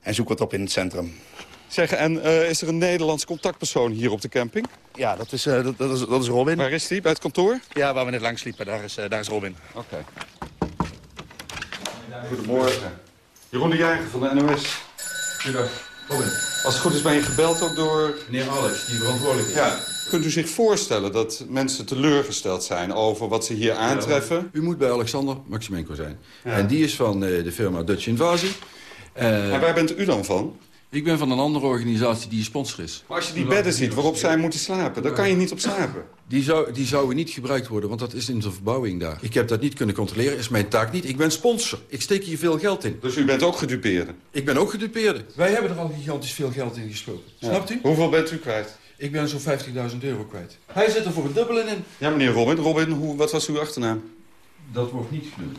En zoek wat op in het centrum. Zeg, en uh, is er een Nederlands contactpersoon hier op de camping? Ja, dat is, uh, dat, dat, is, dat is Robin. Waar is die? Bij het kantoor? Ja, waar we net langs liepen. Daar is, daar is Robin. Oké. Okay. Goedemorgen. Jeroen de Jager van de NOS. Goedendag. Robin. Als het goed is ben je gebeld ook door... Meneer Alex, die verantwoordelijk is. Ja. Kunt u zich voorstellen dat mensen teleurgesteld zijn over wat ze hier aantreffen? Ja, u moet bij Alexander Maximenko zijn. Ja. En die is van uh, de firma Dutch Invasie. Uh, en waar bent u dan van? Ik ben van een andere organisatie die sponsor is. Maar als je die bedden ziet waarop zij moeten slapen, dan kan je niet op slapen. Die, zou, die zouden niet gebruikt worden, want dat is in de verbouwing daar. Ik heb dat niet kunnen controleren, is mijn taak niet. Ik ben sponsor. Ik steek hier veel geld in. Dus u bent ook gedupeerde? Ik ben ook gedupeerde. Wij hebben er al gigantisch veel geld in gestoken. Ja. Snapt u? Hoeveel bent u kwijt? Ik ben zo'n 50.000 euro kwijt. Hij zit er voor een dubbele in. Ja, meneer Robin. Robin, hoe, wat was uw achternaam? Dat wordt niet genoemd.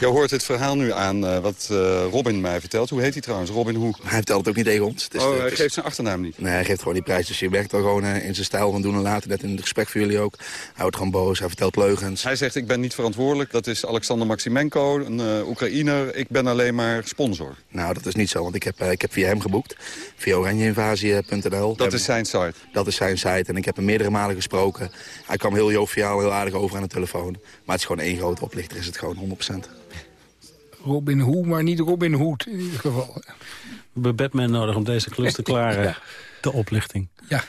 Je hoort het verhaal nu aan uh, wat uh, Robin mij vertelt. Hoe heet hij trouwens? Robin hoe? Hij vertelt het ook niet tegen ons. Dus, oh, hij geeft zijn achternaam niet? Nee, hij geeft gewoon die prijs. Dus je werkt er gewoon uh, in zijn stijl van doen en laten. Net in het gesprek voor jullie ook. Hij wordt gewoon boos, hij vertelt leugens. Hij zegt, ik ben niet verantwoordelijk. Dat is Alexander Maximenko, een Oekraïner. Ik ben alleen maar sponsor. Nou, dat is niet zo, want ik heb, ik heb via hem geboekt. Via oranjeinvasie.nl. Dat is zijn site? Dat is zijn site. En ik heb hem meerdere malen gesproken. Hij kwam heel joviaal, heel aardig over aan de telefoon. Maar het is gewoon één grote oplichter, is het gewoon 100%. Robin Hood, maar niet Robin Hood in ieder geval. We hebben Batman nodig om deze klus te klaren. ja. De oplichting. Ja.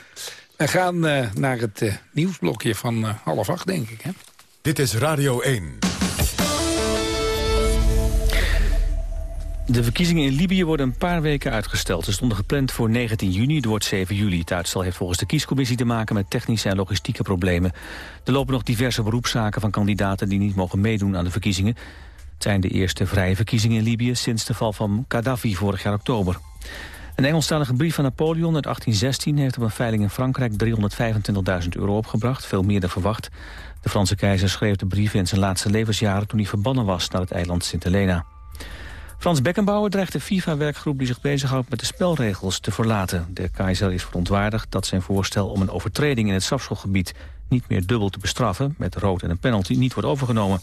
We gaan uh, naar het uh, nieuwsblokje van uh, half acht, denk ik. Hè? Dit is Radio 1. De verkiezingen in Libië worden een paar weken uitgesteld. Ze stonden gepland voor 19 juni, het wordt 7 juli. Het uitstel heeft volgens de kiescommissie te maken met technische en logistieke problemen. Er lopen nog diverse beroepszaken van kandidaten die niet mogen meedoen aan de verkiezingen. Het zijn de eerste vrije verkiezingen in Libië sinds de val van Gaddafi vorig jaar oktober. Een Engelstalige brief van Napoleon uit 1816 heeft op een veiling in Frankrijk 325.000 euro opgebracht, veel meer dan verwacht. De Franse keizer schreef de brief in zijn laatste levensjaren toen hij verbannen was naar het eiland Sint Helena. Frans Beckenbauer dreigt de FIFA-werkgroep die zich bezighoudt met de spelregels te verlaten. De keizer is verontwaardigd dat zijn voorstel om een overtreding in het strafschopgebied niet meer dubbel te bestraffen, met rood en een penalty, niet wordt overgenomen.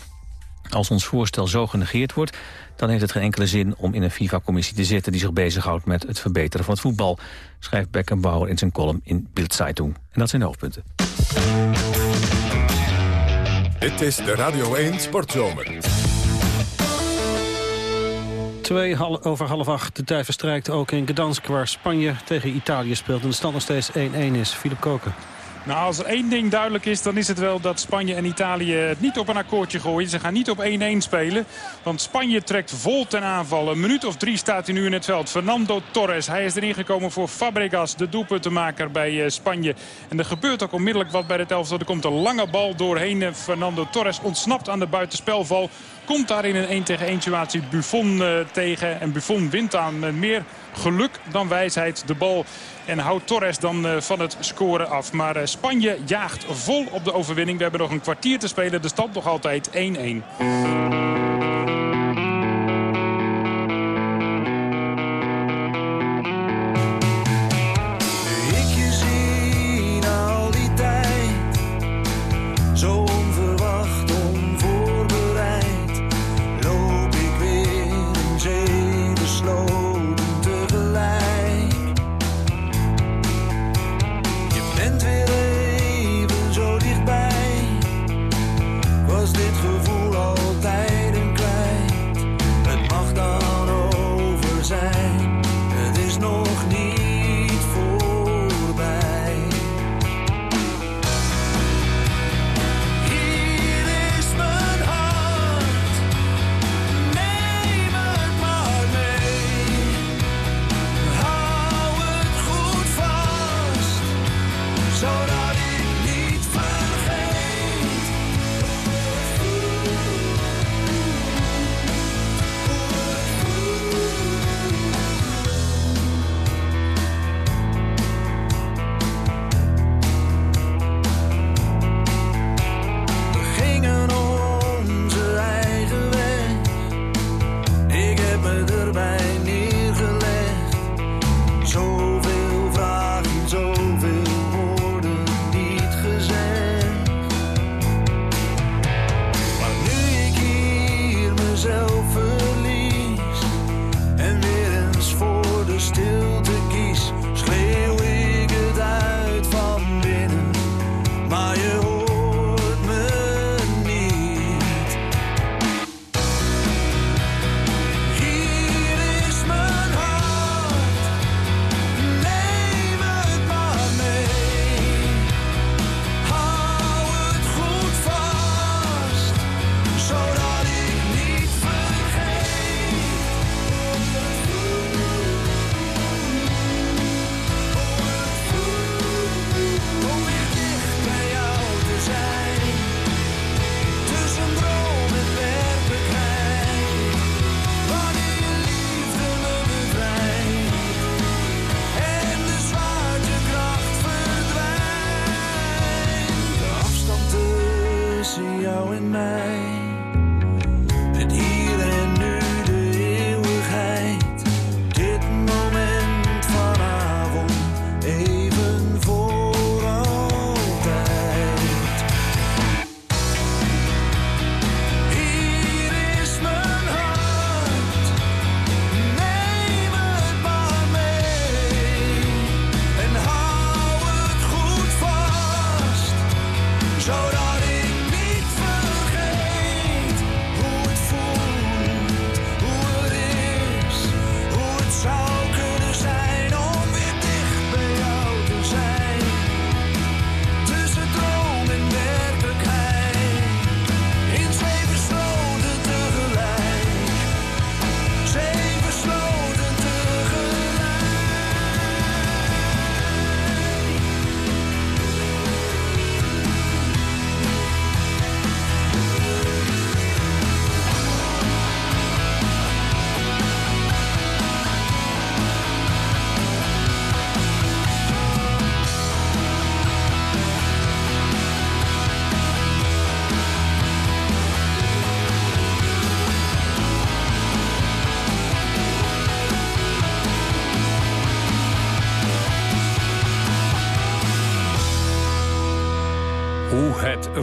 Als ons voorstel zo genegeerd wordt, dan heeft het geen enkele zin om in een FIFA-commissie te zitten die zich bezighoudt met het verbeteren van het voetbal, schrijft Beckenbauer in zijn column in Bild Zeitung. En dat zijn de hoofdpunten. Dit is de Radio 1 Sportzomer. Twee over half acht. De tijd verstrijkt ook in Gdansk, waar Spanje tegen Italië speelt. En de stand nog steeds 1-1 is. Filip Koken. Nou, als er één ding duidelijk is, dan is het wel dat Spanje en Italië het niet op een akkoordje gooien. Ze gaan niet op 1-1 spelen, want Spanje trekt vol ten aanval. Een minuut of drie staat hij nu in het veld. Fernando Torres, hij is erin gekomen voor Fabregas, de doelpuntenmaker bij eh, Spanje. En er gebeurt ook onmiddellijk wat bij het elftal. Er komt een lange bal doorheen. Fernando Torres ontsnapt aan de buitenspelval. Komt daar in een 1 tegen 1 situatie Buffon uh, tegen. En Buffon wint aan uh, meer geluk dan wijsheid de bal. En houdt Torres dan uh, van het scoren af. Maar Spanje jaagt vol op de overwinning. We hebben nog een kwartier te spelen. De stand nog altijd 1-1.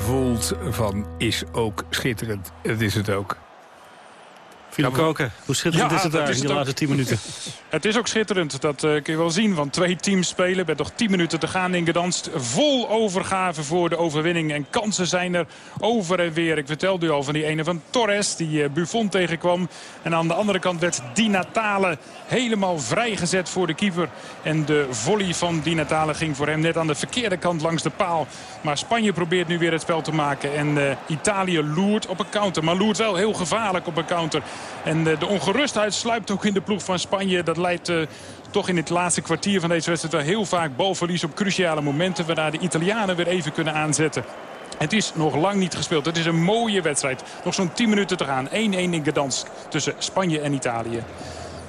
Voelt van is ook schitterend. Dat is het ook. Philip Koken, hoe schitterend Ja, is het daar is in de ook. laatste 10 minuten? Het is ook schitterend, dat eh, kun je wel zien. Want twee teams spelen met nog 10 minuten te gaan in Gdansk. Vol overgave voor de overwinning. En kansen zijn er over en weer. Ik vertelde u al van die ene van Torres die eh, Buffon tegenkwam. En aan de andere kant werd Di Natale helemaal vrijgezet voor de keeper. En de volley van Di Natale ging voor hem net aan de verkeerde kant langs de paal. Maar Spanje probeert nu weer het spel te maken. En eh, Italië loert op een counter. Maar loert wel heel gevaarlijk op een counter. En eh, de ongerustheid sluipt ook in de ploeg van Spanje. Dat leidt eh, toch in het laatste kwartier van deze wedstrijd wel heel vaak balverlies op cruciale momenten. Waarna de Italianen weer even kunnen aanzetten. Het is nog lang niet gespeeld. Het is een mooie wedstrijd. Nog zo'n 10 minuten te gaan. 1-1 in Gdansk tussen Spanje en Italië.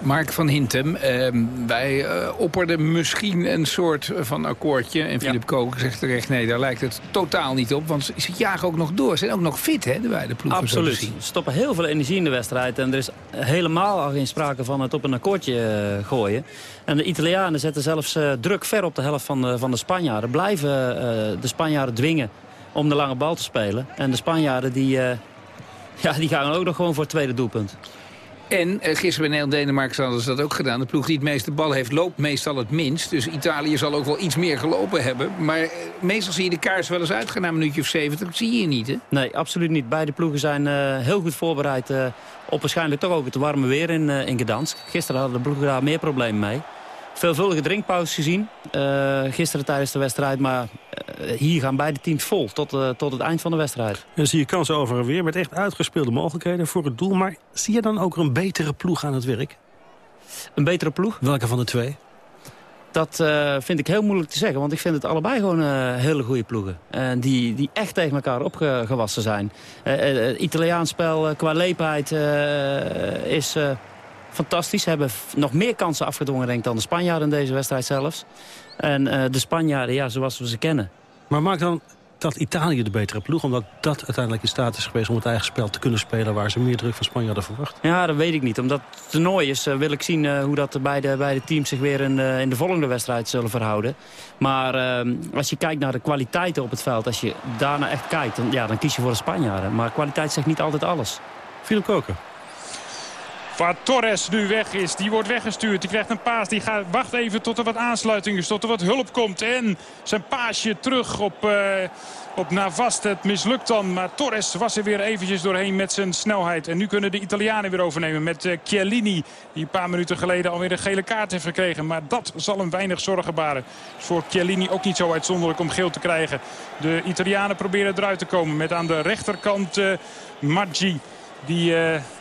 Mark van Hintem, ehm, wij eh, opperden misschien een soort van akkoordje. En Philip Koken zegt terecht, nee, daar lijkt het totaal niet op. Want ze jagen ook nog door. Ze zijn ook nog fit, hè, de beide ploegen. Absoluut. Ze stoppen heel veel energie in de wedstrijd. En er is helemaal al geen sprake van het op een akkoordje eh, gooien. En de Italianen zetten zelfs eh, druk ver op de helft van de, van de Spanjaarden. Blijven de Spanjaarden dwingen om de lange bal te spelen. En de Spanjaarden die, ja, die gaan ook nog gewoon voor het tweede doelpunt. En eh, gisteren bij Nederland-Denemarken hadden ze dat ook gedaan. De ploeg die het meeste bal heeft, loopt meestal het minst. Dus Italië zal ook wel iets meer gelopen hebben. Maar eh, meestal zie je de kaars wel eens uitgaan na een minuutje of 70. Dat zie je niet, hè? Nee, absoluut niet. Beide ploegen zijn eh, heel goed voorbereid eh, op waarschijnlijk toch ook het warme weer in, eh, in Gdansk. Gisteren hadden de ploegen daar meer problemen mee. Veelvuldige drinkpauzes gezien. eh, gisteren tijdens de wedstrijd. Maar eh, hier gaan beide teams vol tot, eh, tot het eind van de wedstrijd. Dan zie je kansen over en weer met echt uitgespeelde mogelijkheden voor het doel. Maar zie je dan ook een betere ploeg aan het werk? Een betere ploeg? Welke van de twee? Dat vind ik heel moeilijk te zeggen. Want ik vind het allebei gewoon hele goede ploegen. En die, die echt tegen elkaar opgewassen zijn. Het Italiaans spel qua leepheid is fantastisch. Ze hebben nog meer kansen afgedwongen denk ik, dan de Spanjaarden in deze wedstrijd zelfs. En eh, de Spanjaarden, ja, zoals we ze kennen. Maar maakt dan dat Italië de betere ploeg? Omdat dat uiteindelijk in staat is geweest om het eigen spel te kunnen spelen... waar ze meer druk van Spanje hadden verwacht. Ja, dat weet ik niet. Omdat het toernooi is, eh, wil ik zien eh, hoe dat de beide, beide teams zich weer in, in de volgende wedstrijd zullen verhouden. Maar eh, als je kijkt naar de kwaliteiten op het veld, als je daarna echt kijkt, dan, ja, dan kies je voor de Spanjaarden. Maar kwaliteit zegt niet altijd alles. Philip Koken. Waar Torres nu weg is, die wordt weggestuurd. Die krijgt een paas, die gaat, wacht even tot er wat aansluiting is, tot er wat hulp komt. En zijn paasje terug op, eh, op Navast. Het mislukt dan, maar Torres was er weer eventjes doorheen met zijn snelheid. En nu kunnen de Italianen weer overnemen met eh, Chiellini. Die een paar minuten geleden alweer een gele kaart heeft gekregen. Maar dat zal hem weinig zorgen baren. Voor Chiellini ook niet zo uitzonderlijk om geel te krijgen. De Italianen proberen eruit te komen met aan de rechterkant eh Maggi. Die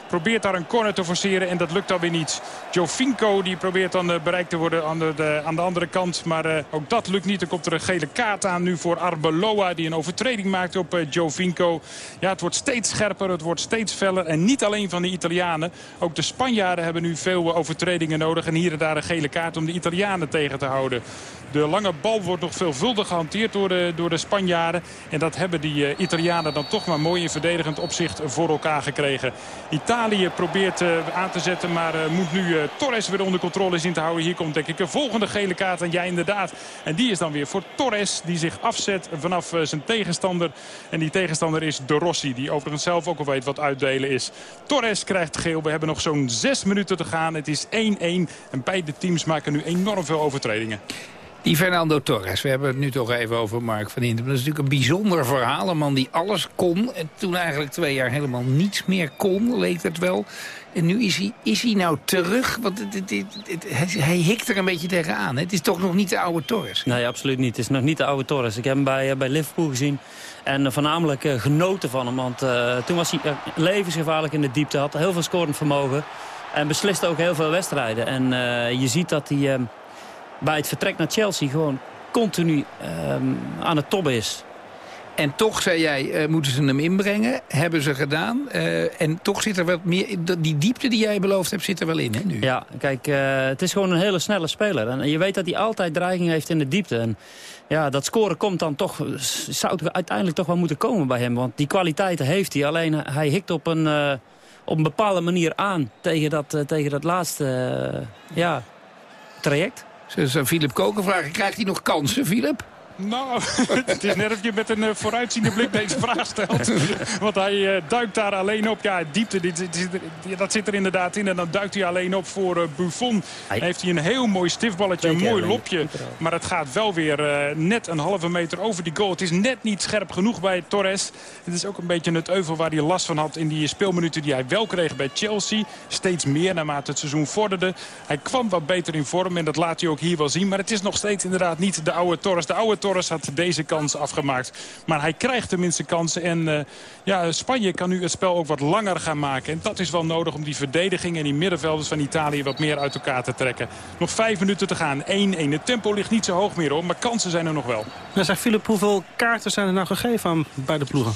probeert daar een corner te forceren en dat lukt dan weer niet. Joe Finco die probeert dan eh, bereikt te worden aan de, aan de andere kant. Maar eh, ook dat lukt niet. Er komt er een gele kaart aan nu voor Arbeloa die een overtreding maakt op eh, Joe Finco. Ja, het wordt steeds scherper, het wordt steeds feller. En niet alleen van de Italianen. Ook de Spanjaarden hebben nu veel overtredingen nodig. En hier en daar een gele kaart om de Italianen tegen te houden. De lange bal wordt nog veelvuldig gehanteerd door de, door de Spanjaarden. En dat hebben die Italianen dan toch maar mooi in verdedigend opzicht voor elkaar gekregen. Probeert eh, aan te zetten, maar eh, moet nu eh, Torres weer onder controle zien te houden. Hier komt denk ik een volgende gele kaart. En ja, inderdaad. En die is dan weer voor Torres, die zich afzet vanaf zijn tegenstander. En die tegenstander is De Rossi, die overigens zelf ook al weet wat uitdelen is. Torres krijgt geel. We hebben nog zo'n zes minuten te gaan. Het is 1-1 en beide teams maken nu enorm veel overtredingen. Die Fernando Torres, we hebben het nu toch even over Mark van Hintem. Dat is natuurlijk een bijzonder verhaal. Een man die alles kon en toen eigenlijk twee jaar helemaal niets meer kon, leek het wel. En nu is hij, is hij nou terug? Want hij, hij hikt er een beetje tegenaan. Het is toch nog niet de oude Torres? Nee, absoluut niet. Het is nog niet de oude Torres. Ik heb hem bij, eh, bij Liverpool gezien. En eh, voornamelijk eh, genoten van hem. Want toen was hij levensgevaarlijk in de diepte. Had heel veel scorend vermogen. En besliste ook heel veel wedstrijden. En je ziet dat hij eh, bij het vertrek naar Chelsea gewoon continu ehm, aan het tobben is. En toch, zei jij, eh, moeten ze hem inbrengen. Hebben ze gedaan. Eh, en toch zit er wat meer... Die diepte die jij beloofd hebt, zit er wel in, hè, nu? Ja, kijk, eh, het is gewoon een hele snelle speler. En je weet dat hij altijd dreiging heeft in de diepte. En ja, dat scoren komt dan toch, zou het uiteindelijk toch wel moeten komen bij hem. Want die kwaliteiten heeft hij. Alleen hij hikt op een, op een bepaalde manier aan tegen dat, tegen dat laatste ja, traject. Ze zou Philip Koken vragen, krijgt hij nog kansen, Philip? Nou, het is net of je met een eh, vooruitziende blik deze vraag stelt. Want hij eh, duikt daar alleen op. Ja, diepte, dat zit er inderdaad in. En dan duikt hij alleen op voor eh, Buffon. Dan heeft hij een heel mooi stiftballetje, een mooi lopje. Maar het gaat wel weer net een halve meter over die goal. Het is net niet scherp genoeg bij Torres. Het is ook een beetje het euvel waar hij last van had in die speelminuten die hij wel kreeg bij Chelsea. Steeds meer naarmate het seizoen vorderde. Hij kwam wat beter in vorm en dat laat hij ook hier wel zien. Maar het is nog steeds inderdaad niet de oude Torres. De oude Torres had deze kans afgemaakt. Maar hij krijgt tenminste kansen. En eh, ja, Spanje kan nu het spel ook wat langer gaan maken. En dat is wel nodig om die verdediging en die middenvelders van Italië wat meer uit elkaar te trekken. Nog vijf minuten te gaan. 1-1. Het tempo ligt niet zo hoog meer hoor. Maar kansen zijn er nog wel. Nou, zeg Philip, hoeveel kaarten zijn er nou gegeven aan beide ploegen?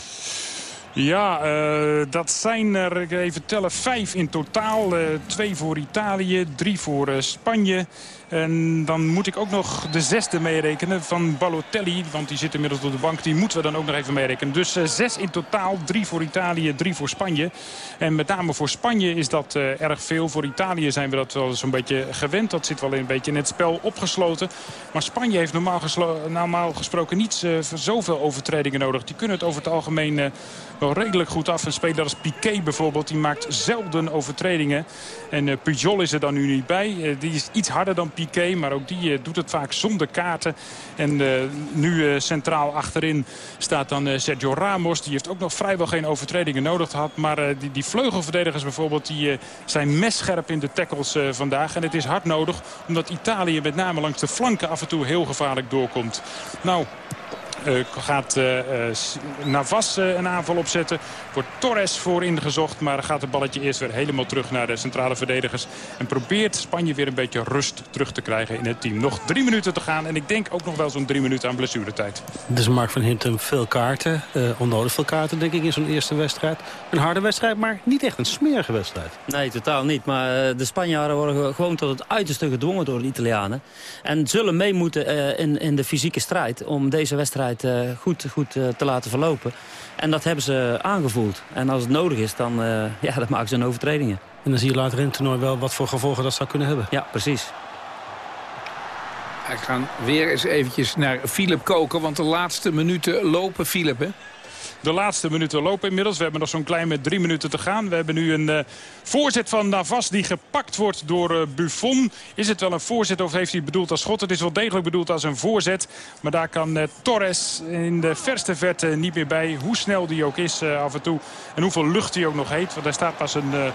Ja, eh, dat zijn er, ik even tellen, vijf in totaal. Eh, twee voor Italië, drie voor Spanje. En dan moet ik ook nog de zesde meerekenen van Balotelli. Want die zit inmiddels op de bank. Die moeten we dan ook nog even meerekenen. Dus eh, zes in totaal. Drie voor Italië, drie voor Spanje. En met name voor Spanje is dat eh, erg veel. Voor Italië zijn we dat wel zo'n beetje gewend. Dat zit wel een beetje in het spel opgesloten. Maar Spanje heeft normaal, normaal gesproken niet eh, zoveel overtredingen nodig. Die kunnen het over het algemeen wel redelijk goed af. Een speler als Piqué bijvoorbeeld, die maakt zelden overtredingen. En Pujol is er dan nu niet bij. Die is iets harder dan Maar ook die eh, doet het vaak zonder kaarten. En eh, nu eh, centraal achterin staat dan Sergio Ramos. Die heeft ook nog vrijwel geen overtredingen nodig gehad. Maar die, die vleugelverdedigers bijvoorbeeld, die zijn messcherp in de tackles vandaag. En het is hard nodig, omdat Italië met name langs de flanken af en toe heel gevaarlijk doorkomt. Nou, eh, gaat S- Navas een aanval opzetten. Wordt Torres voor ingezocht. Maar gaat het balletje eerst weer helemaal terug naar de centrale verdedigers. En probeert Spanje weer een beetje rust terug te krijgen in het team. Nog drie minuten te gaan. En ik denk ook nog wel zo'n drie minuten aan blessuretijd. Dus Mark van Hintem veel kaarten. eh, onnodig veel kaarten, denk ik, in zo'n eerste wedstrijd. Een harde wedstrijd, maar niet echt een smerige wedstrijd. Nee, totaal niet. Maar de Spanjaarden worden ge- gewoon tot het uiterste gedwongen door de Italianen. En zullen mee moeten eh, in, in de fysieke strijd om deze wedstrijd eh, goed, goed eh, te laten verlopen. En dat hebben ze aangevoeld. En als het nodig is, dan, eh, ja, dan maken ze een overtredingen. En dan zie je later in het toernooi wel wat voor gevolgen dat zou kunnen hebben. Ja, precies. We gaan weer eens eventjes naar Philip koken, want de laatste minuten lopen, Philip, hè? De laatste minuten lopen inmiddels. We hebben nog zo'n klein met drie minuten te gaan. We hebben nu een eh, voorzet van Navas die gepakt wordt door eh, Buffon. Is het wel een voorzet of heeft hij bedoeld als schot? Het is wel degelijk bedoeld als een voorzet. Maar daar kan eh, Torres in de verste verte niet meer bij. Hoe snel die ook is af en toe. En hoeveel lucht hij ook nog heeft. Want daar staat pas een...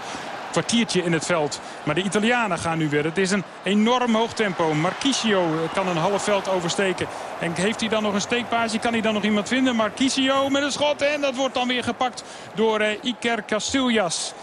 eh, kwartiertje in het veld. Maar de Italianen gaan nu weer. Het is een enorm hoog tempo. Marquisio kan een half veld oversteken. En heeft hij dan nog een steekpaasje? Kan hij dan nog iemand vinden? Marquisio met een schot. En dat wordt dan weer gepakt door eh, Iker Casillas.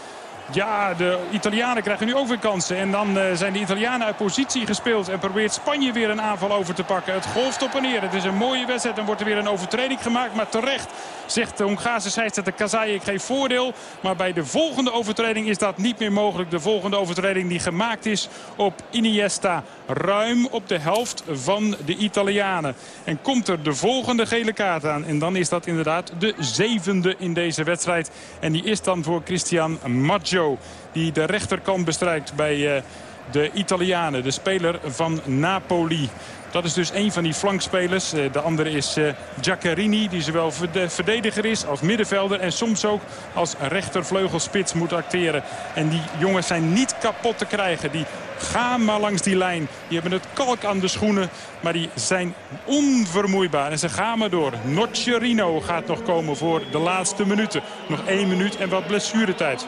Ja, de Italianen krijgen nu ook weer kansen. En dan eh, zijn de Italianen uit positie gespeeld. En probeert Spanje weer een aanval over te pakken. Het golft op en neer. Het is een mooie wedstrijd. En wordt er weer een overtreding gemaakt. Maar terecht zegt de Hongaarse scheidsrechter Kazai. Ik geef voordeel. Maar bij de volgende overtreding is dat niet meer mogelijk. De volgende overtreding die gemaakt is op Iniesta. Ruim op de helft van de Italianen. En komt er de volgende gele kaart aan. En dan is dat inderdaad de zevende in deze wedstrijd. En die is dan voor Christian Maggio. Die de rechterkant bestrijkt bij eh, de Italianen. De speler van Napoli. Dat is dus een van die flankspelers. Eh, De andere is eh, Giaccherini, die zowel verde- verdediger is als middenvelder... en soms ook als rechtervleugelspits moet acteren. En die jongens zijn niet kapot te krijgen. Die gaan maar langs die lijn. Die hebben het kalk aan de schoenen, maar die zijn onvermoeibaar. En ze gaan maar door. Nocerino gaat nog komen voor de laatste minuten. Nog één minuut en wat blessuretijd.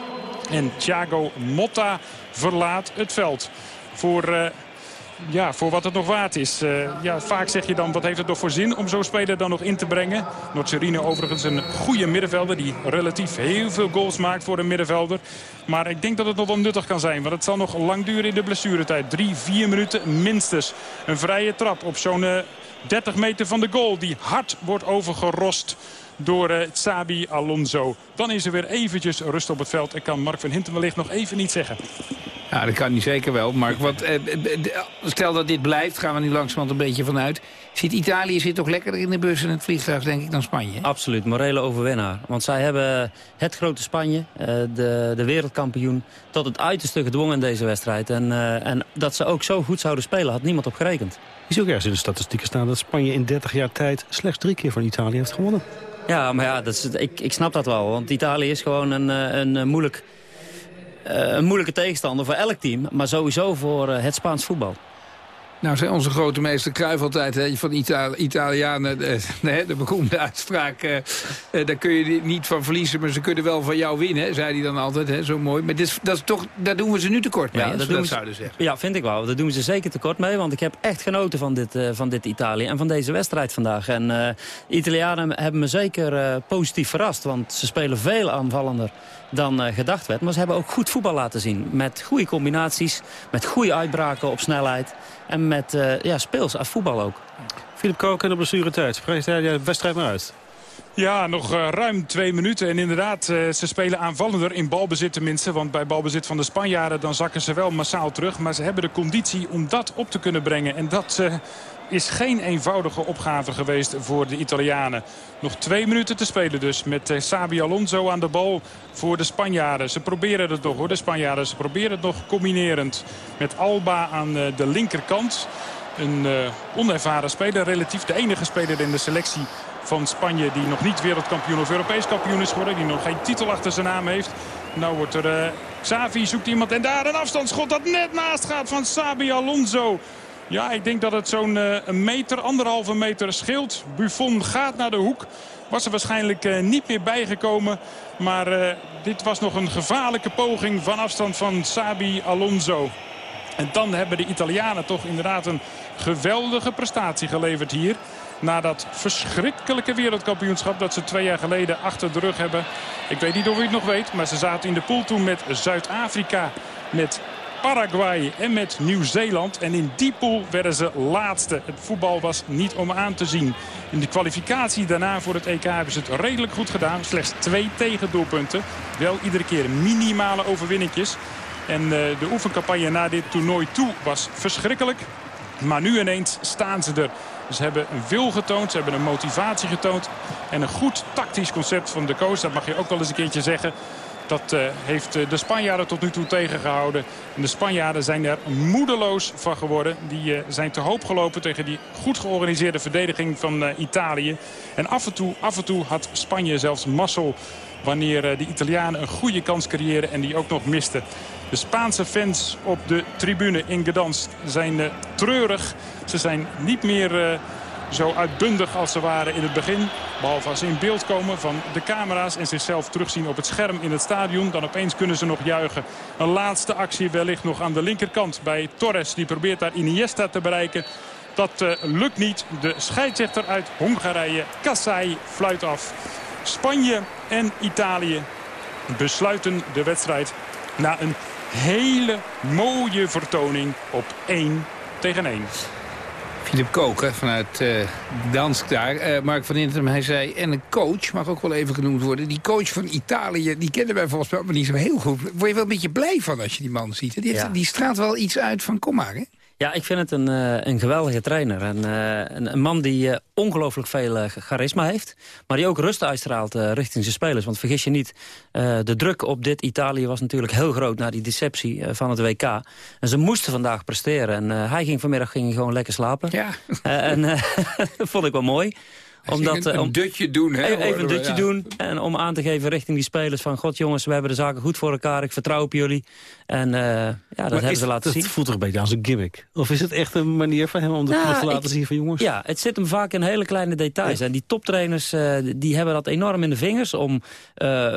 En Thiago Motta verlaat het veld. Voor... eh, ja, voor wat het nog waard is. Eh, ja, vaak zeg je dan, wat heeft het nog voor zin om zo'n speler dan nog in te brengen? Nocerino overigens een goede middenvelder die relatief heel veel goals maakt voor een middenvelder. Maar ik denk dat het nog wel nuttig kan zijn, want het zal nog lang duren in de blessuretijd. Drie, vier minuten minstens. Een vrije trap op zo'n eh, 30 meter van de goal die hard wordt overgerost door eh, Xabi Alonso. Dan is er weer eventjes rust op het veld en kan Mark van Hinten wellicht nog even niet zeggen. Ja, dat kan niet zeker wel, Mark. Want eh, eh, eh, stel dat dit blijft, gaan we nu langzamerhand een beetje vanuit. Zit Italië zit toch lekkerder in de bus en het vliegtuig, denk ik, dan Spanje? Absoluut, morele overwinnaar. Want zij hebben het grote Spanje, eh, de, de wereldkampioen... tot het uiterste gedwongen in deze wedstrijd. En, eh, en dat ze ook zo goed zouden spelen, had niemand op gerekend. Is ook ergens in de statistieken staan dat Spanje in 30 jaar tijd... slechts drie keer van Italië heeft gewonnen. Ja, maar ja, dat is, ik, ik snap dat wel. Want Italië is gewoon een, eh, een, een moeilijk, eh, een moeilijke tegenstander voor elk team. Maar sowieso voor eh, het Spaans voetbal. Nou, zei onze grote meester Cruijff altijd hè, van Itali Italianen... De, de, de beroemde uitspraak, eh, eh, daar kun je niet van verliezen... maar ze kunnen wel van jou winnen, zei hij dan altijd. Hè, zo mooi. Maar dit, is- dat is toch, daar doen we ze nu tekort mee, als we doen dat ze- zouden zeggen. Ja, vind ik wel. Daar doen ze zeker tekort mee. Want ik heb echt genoten van dit, eh, van dit Italië en van deze wedstrijd vandaag. En eh, de Italianen hebben me zeker eh, positief verrast. Want ze spelen veel aanvallender dan eh, gedacht werd. Maar ze hebben ook goed voetbal laten zien. Met goede combinaties, met goede uitbraken op snelheid. En met eh, ja, speels af voetbal ook. Filip Kook in de blessuretijd. Prijs jij de wedstrijd maar uit. Ja, nog eh, ruim twee minuten. En inderdaad, eh, ze spelen aanvallender in balbezit tenminste. Want bij balbezit van de Spanjaarden dan zakken ze wel massaal terug. Maar ze hebben de conditie om dat op te kunnen brengen. En dat eh, is geen eenvoudige opgave geweest voor de Italianen. Nog twee minuten te spelen dus. Met eh, Sabi Alonso aan de bal voor de Spanjaarden. Ze proberen het nog hoor, de Spanjaarden. Ze proberen het nog combinerend. Met Alba aan eh, de linkerkant. Een eh, onervaren speler, relatief de enige speler in de selectie van Spanje... die nog niet wereldkampioen of Europees kampioen is geworden. Die nog geen titel achter zijn naam heeft. Nou wordt er... eh, Xavi zoekt iemand en daar een afstandsschot dat net naast gaat van Sabi Alonso. Ja, ik denk dat het zo'n eh, meter, anderhalve meter scheelt. Buffon gaat naar de hoek. Was er waarschijnlijk eh, niet meer bijgekomen. Maar eh, dit was nog een gevaarlijke poging van afstand van Sabi Alonso. En dan hebben de Italianen toch inderdaad een geweldige prestatie geleverd hier. Na dat verschrikkelijke wereldkampioenschap dat ze twee jaar geleden achter de rug hebben. Ik weet niet of u het nog weet, maar ze zaten in de pool toen met Zuid-Afrika, met Paraguay en met Nieuw-Zeeland. En in die pool werden ze laatste. Het voetbal was niet om aan te zien. In de kwalificatie daarna voor het EK hebben ze het redelijk goed gedaan. Slechts twee tegendoelpunten. Wel iedere keer minimale overwinningjes. En eh, de oefencampagne na dit toernooi toe was verschrikkelijk. Maar nu ineens staan ze er. Ze hebben een wil getoond, ze hebben een motivatie getoond. En een goed tactisch concept van de coach, dat mag je ook wel eens een keertje zeggen. Dat eh, heeft eh, de Spanjaarden tot nu toe tegengehouden. En de Spanjaarden zijn er moedeloos van geworden. Die eh, zijn te hoop gelopen tegen die goed georganiseerde verdediging van Italië. En af en, toe, af en toe had Spanje zelfs mazzel wanneer de Italianen een goede kans creëren en die ook nog misten. De Spaanse fans op de tribune in Gdansk zijn treurig. Ze zijn niet meer zo uitbundig als ze waren in het begin. Behalve als ze in beeld komen van de camera's en zichzelf terugzien op het scherm in het stadion. Dan opeens kunnen ze nog juichen. Een laatste actie wellicht nog aan de linkerkant bij Torres. Die probeert daar Iniesta te bereiken. Dat eh, lukt niet. De scheidsrechter uit Hongarije, Kassai, fluit af. Spanje en Italië besluiten de wedstrijd na een hele mooie vertoning op 1 tegen 1. Philip Kook hè, vanuit eh Dansk daar. Eh, Mark van Interim, hij zei, en een coach, mag ook wel even genoemd worden. Die coach van Italië, die kennen wij volgens mij maar niet zo heel goed. Word je wel een beetje blij van als je die man ziet. Die, heeft, Ja. die straalt wel iets uit van kom maar, hè? Ja, ik vind het een, eh, een geweldige trainer. En, eh, een, een man die eh, ongelooflijk veel charisma heeft. Maar die ook rust uitstraalt richting zijn spelers. Want vergis je niet, de druk op dit Italië was natuurlijk heel groot... na die deceptie van het WK. En ze moesten vandaag presteren. En hij ging vanmiddag ging gewoon lekker slapen. Ja. En dat vond ik wel mooi. Omdat, een, eh, een dutje doen, hè? Even, even een dutje ja. doen. En om aan te geven richting die spelers van... God jongens, we hebben de zaken goed voor elkaar. Ik vertrouw op jullie. En eh, ja, dat Maar hebben ze laten dat zien. voelt toch een beetje als een gimmick? Of is het echt een manier van hem om Nou, te laten ik- zien van jongens? Ja, het zit hem vaak in hele kleine details. En die toptrainers eh, die hebben dat enorm in de vingers... om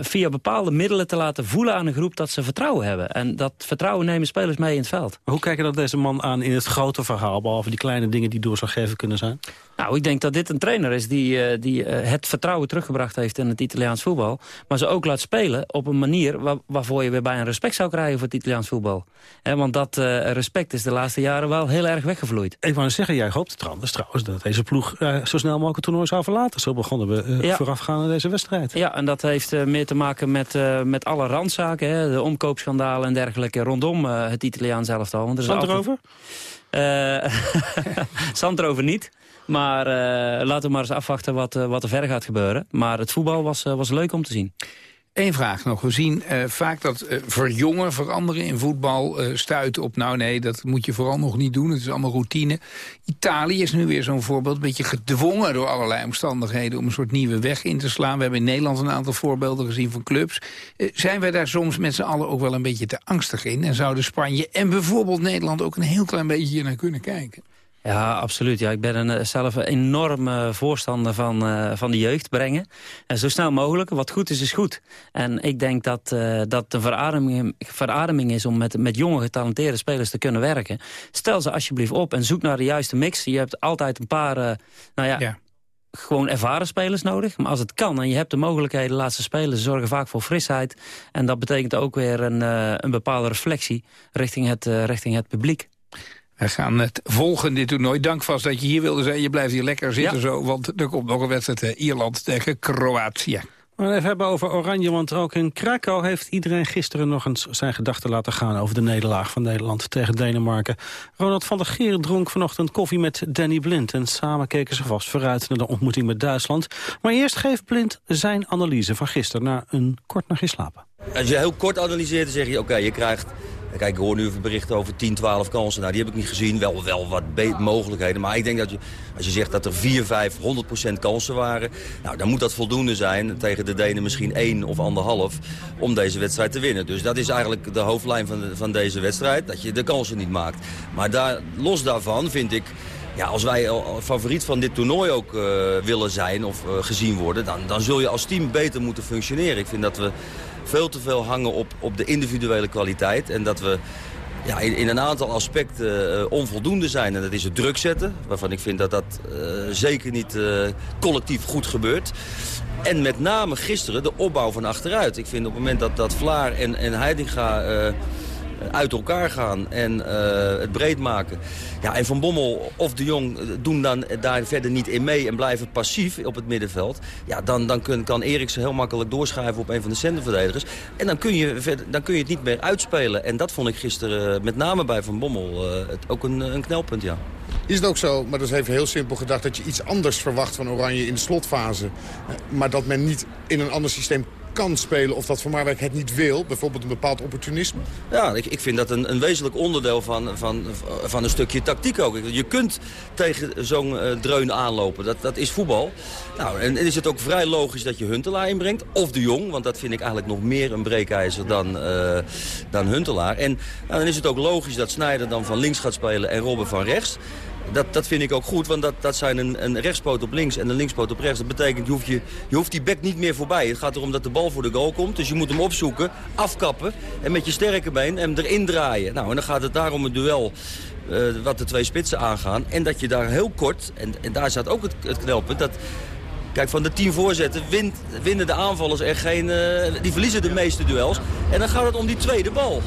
via bepaalde middelen te laten voelen aan een groep dat ze vertrouwen hebben. En dat vertrouwen nemen spelers mee in het veld. Maar hoe kijk je dat deze man aan in het grote verhaal... behalve die kleine dingen die door zou geven kunnen zijn? Nou, ik denk dat dit een trainer is die die, eh, die eh, het vertrouwen teruggebracht heeft in het Italiaans voetbal. Maar ze ook laat spelen op een manier waar, waarvoor je weer bij een respect zou krijgen voor het Italiaans voetbal. Want dat eh, respect is de laatste jaren wel heel erg weggevloeid. Ik wou zeggen, jij hoopt trouwens, trouwens dat deze ploeg zo snel mogelijk het toernooi zou verlaten. Zo begonnen we Ja. voorafgaand aan deze wedstrijd. Ja, en dat heeft meer te maken met, met alle randzaken. Hè, de omkoopschandalen en dergelijke rondom het Italiaans elftal. Want er is Zand altijd- erover? Zand erover niet. Maar eh, laten we maar eens afwachten wat, eh, wat er verder gaat gebeuren. Maar het voetbal was, eh, was leuk om te zien. Eén vraag nog. We zien vaak dat eh, verjongen, veranderen in voetbal eh stuiten op... nou nee, dat moet je vooral nog niet doen. Het is allemaal routine. Italië is nu weer zo'n voorbeeld. Een beetje gedwongen door allerlei omstandigheden... om een soort nieuwe weg in te slaan. We hebben in Nederland een aantal voorbeelden gezien van clubs. Zijn wij daar soms met z'n allen ook wel een beetje te angstig in? En zouden Spanje en bijvoorbeeld Nederland ook een heel klein beetje naar kunnen kijken? Ja, absoluut. Ja, ik ben een, eh, zelf een enorme voorstander van, eh, van de jeugd brengen. En zo snel mogelijk. Wat goed is, is goed. En ik denk dat eh, dat een verademing, verademing is om met, met jonge getalenteerde spelers te kunnen werken. Stel ze alsjeblieft op en zoek naar de juiste mix. Je hebt altijd een paar, nou ja, gewoon ervaren spelers nodig. Maar als het kan en je hebt de mogelijkheden, laat ze spelen. Ze zorgen vaak voor frisheid. En dat betekent ook weer een, een bepaalde reflectie richting het, richting het publiek. We gaan het volgen, dit toernooi. Dank vast dat je hier wilde zijn. Je blijft hier lekker zitten Ja. zo, want er komt nog een wedstrijd eh, Ierland tegen Kroatië. We gaan even hebben over Oranje, want ook in Krakau heeft iedereen gisteren nog eens zijn gedachten laten gaan over de nederlaag van Nederland tegen Denemarken. Ronald van der Geer dronk vanochtend koffie met Danny Blind en samen keken ze vast vooruit naar de ontmoeting met Duitsland. Maar eerst geeft Blind zijn analyse van gisteren na een kort nachtje slapen. Als je heel kort analyseert, dan zeg je, oké, je krijgt... Kijk, ik hoor nu berichten over 10, 12 kansen. Nou, die heb ik niet gezien. Wel, wel wat be- mogelijkheden. Maar ik denk dat je, als je zegt dat er 4, 5, 100% kansen waren... Nou, dan moet dat voldoende zijn. Tegen de Denen misschien 1 of anderhalf om deze wedstrijd te winnen. Dus dat is eigenlijk de hoofdlijn van, de- van deze wedstrijd. Dat je de kansen niet maakt. Maar daar, los daarvan vind ik... Ja, als wij favoriet van dit toernooi ook eh, willen zijn of eh, gezien worden... Dan, dan zul je als team beter moeten functioneren. Ik vind dat we veel te veel hangen op, op de individuele kwaliteit. En dat we ja, in, in een aantal aspecten eh, onvoldoende zijn. En dat is het druk zetten, waarvan ik vind dat dat eh, zeker niet eh, collectief goed gebeurt. En met name gisteren de opbouw van achteruit. Ik vind op het moment dat, dat Vlaar en, en Heidinga... eh, uit elkaar gaan en eh, het breed maken. Ja, en Van Bommel of de Jong doen dan daar verder niet in mee... en blijven passief op het middenveld. Ja, dan, dan kan Eriksen heel makkelijk doorschuiven op een van de centerverdedigers. En dan kun, je dan kun je het niet meer uitspelen. En dat vond ik gisteren, eh, met name bij Van Bommel, eh, het, ook een, een knelpunt, ja. Is het ook zo, maar dat is even heel simpel gedacht... dat je iets anders verwacht van Oranje in de slotfase... eh, maar dat men niet in een ander systeem kan spelen... of dat Van Marwijk het niet wil, bijvoorbeeld een bepaald opportunisme? Ja, ik, ik vind dat een, een wezenlijk onderdeel van, van, van een stukje tactiek ook. Je kunt tegen zo'n eh, dreun aanlopen, dat, dat is voetbal. Nou, en, is het ook vrij logisch dat je Huntelaar inbrengt, of de Jong... want dat vind ik eigenlijk nog meer een breekijzer dan, eh, dan Huntelaar. En nou, dan is het ook logisch dat Snijder dan van links gaat spelen en Robben van rechts... Dat, dat vind ik ook goed, want dat, dat zijn een, een rechtspoot op links en een linkspoot op rechts. Dat betekent, je hoeft, je, je hoeft die bek niet meer voorbij. Het gaat erom dat de bal voor de goal komt. Dus je moet hem opzoeken, afkappen en met je sterke been hem erin draaien. Nou, en dan gaat het daarom een duel eh, wat de twee spitsen aangaan. En dat je daar heel kort, en, en daar staat ook het, het knelpunt... dat Kijk, van de tien voorzetten winnen de aanvallers er geen... eh, die verliezen de meeste duels. En dan gaat het om die tweede bal.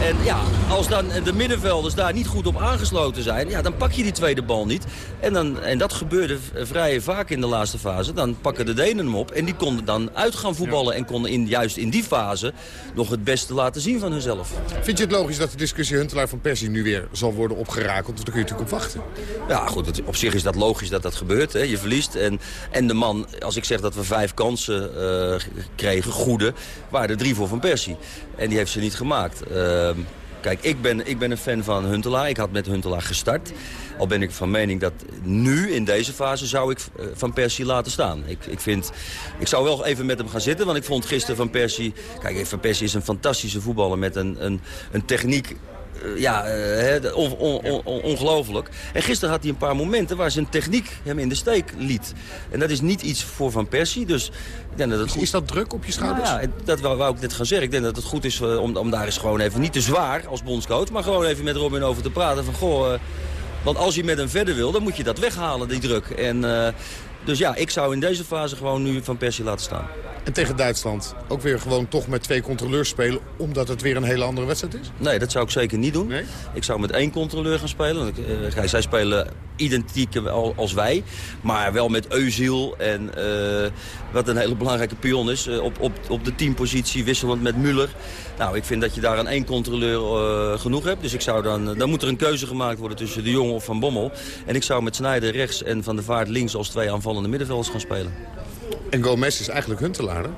En ja, als dan de middenvelders daar niet goed op aangesloten zijn... Ja, dan pak je die tweede bal niet. En, dan, en dat gebeurde vrij vaak in de laatste fase. Dan pakken de Denen hem op en die konden dan uit gaan voetballen... en konden in, juist in die fase nog het beste laten zien van hunzelf. Vind je het logisch dat de discussie Huntelaar van Persie nu weer zal worden opgerakeld? Want daar kun je natuurlijk op wachten. Ja, goed, het- op zich is dat logisch dat dat gebeurt. Hè. Je verliest. En, en de man, als ik zeg dat we vijf kansen eh, kregen, goede, waren er drie voor Van Persie. En die heeft ze niet gemaakt. Ehm, kijk, ik ben, ik ben een fan van Huntelaar. Ik had met Huntelaar gestart. Al ben ik van mening dat nu, in deze fase, zou ik eh, Van Persie laten staan. Ik, ik, vind, ik zou wel even met hem gaan zitten, want ik vond gisteren Van Persie... Kijk, Van Persie is een fantastische voetballer met een, een, een techniek eh, ja, eh, hè, on- on- on- on- ongelooflijk. En gisteren had hij een paar momenten waar zijn techniek hem in de steek liet. En dat is niet iets voor Van Persie. Dus ik denk dat het goed... Is dat druk op je schouders? Nou ja, dat wou, wou ik net gaan zeggen. Ik denk dat het goed is eh, om, om daar eens gewoon even, niet te zwaar als bondscoach... maar gewoon even met Robin over te praten van... Goh, want als je met hem verder wil, dan moet je dat weghalen, die druk. En... eh, Dus ja, ik zou in deze fase gewoon nu Van Persie laten staan. En tegen Duitsland ook weer gewoon toch met twee controleurs spelen... omdat het weer een hele andere wedstrijd is? Nee, dat zou ik zeker niet doen. Ik zou met één controleur gaan spelen. Uh, zij spelen identiek als wij. Maar wel met Euziel en uh, wat een hele belangrijke pion is... Uh, op, op, op de teampositie wisselend met Muller. Nou, ik vind dat je daar aan één controleur genoeg hebt. Dus ik zou dan, dan moet er een keuze gemaakt worden tussen de Jong of Van Bommel. En ik zou met Snijder rechts en Van der Vaart links als twee aanvallende middenvelders gaan spelen. En Gomez is eigenlijk Huntelaar, hè?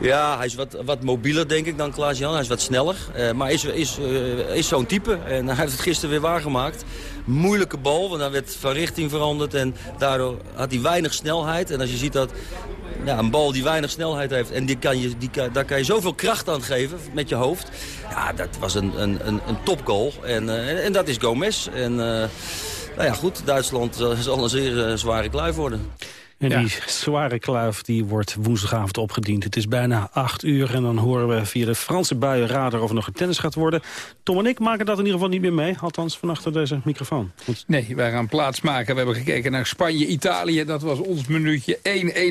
Ja, hij is wat, wat mobieler, denk ik, dan Klaas-Jan. Hij is wat sneller, uh, maar is, is, uh, is zo'n type. En hij heeft het gisteren weer waargemaakt. Moeilijke bal, want hij werd van richting veranderd. En daardoor had hij weinig snelheid. En als je ziet dat ja, een bal die weinig snelheid heeft... en die kan je, die daar kan je zoveel kracht aan geven met je hoofd. Ja, dat was een, een, een, een topgoal. En, en, en, dat is Gomez. En nou ja, goed, Duitsland zal een zeer zware kluif worden. En die zware kluif die wordt woensdagavond opgediend. Het is bijna acht uur en dan horen we via de Franse buienradar of er nog een tennis gaat worden. Tom en ik maken dat in ieder geval niet meer mee. Althans, van achter deze microfoon. Nee, wij gaan plaats maken. We hebben gekeken naar Spanje, Italië. Dat was ons minuutje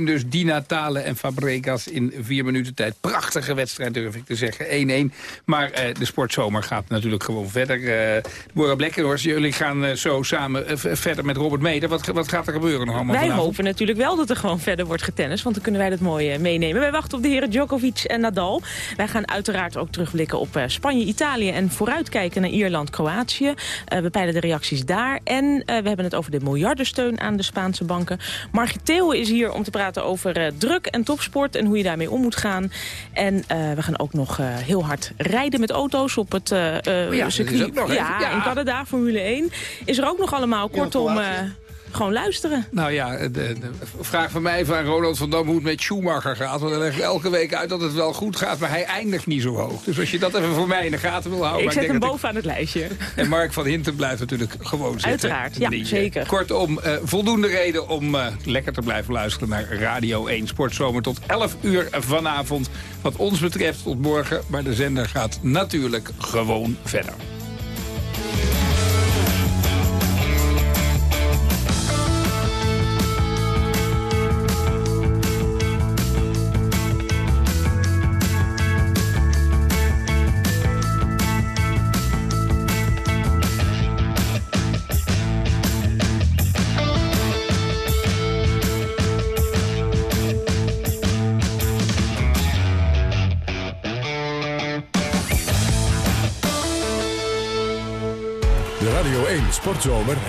1-1. Dus Di Natale en Fabregas in vier minuten tijd. Prachtige wedstrijd durf ik te zeggen. 1-1. Maar eh, de sportzomer gaat natuurlijk gewoon verder. Uh, Bora Blekkenhorst, jullie gaan uh, zo samen uh, verder met Robert Meder. Wat, wat gaat er gebeuren nog allemaal Wij vanavond? hopen natuurlijk wel dat er gewoon verder wordt getennist. Want dan kunnen wij dat mooi eh, meenemen. Wij wachten op de heren Djokovic en Nadal. Wij gaan uiteraard ook terugblikken op eh, Spanje, Italië... en vooruitkijken naar Ierland, Kroatië. Uh, we peilen de reacties daar. En we hebben het over de miljardensteun aan de Spaanse banken. Margit Theo is hier om te praten over druk en topsport... en hoe je daarmee om moet gaan. En we gaan ook nog heel hard rijden met auto's op het oh ja, circuit. Ja, in Canada, Formule 1. Is er ook nog allemaal, kortom gewoon luisteren. Nou ja, de, de, vraag van mij van Ronald van Dam hoe het met Schumacher gaat. Want dan leg ik elke week uit dat het wel goed gaat, maar hij eindigt niet zo hoog. Dus als je dat even voor mij in de gaten wil houden... Ik zet hem boven aan het lijstje. En Mark van Hinten blijft natuurlijk gewoon zitten. Uiteraard, ja, die, zeker. Kortom, uh, voldoende reden om uh, lekker te blijven luisteren naar Radio 1 Sportzomer tot 11 uur vanavond. Wat ons betreft tot morgen, maar de zender gaat natuurlijk gewoon verder.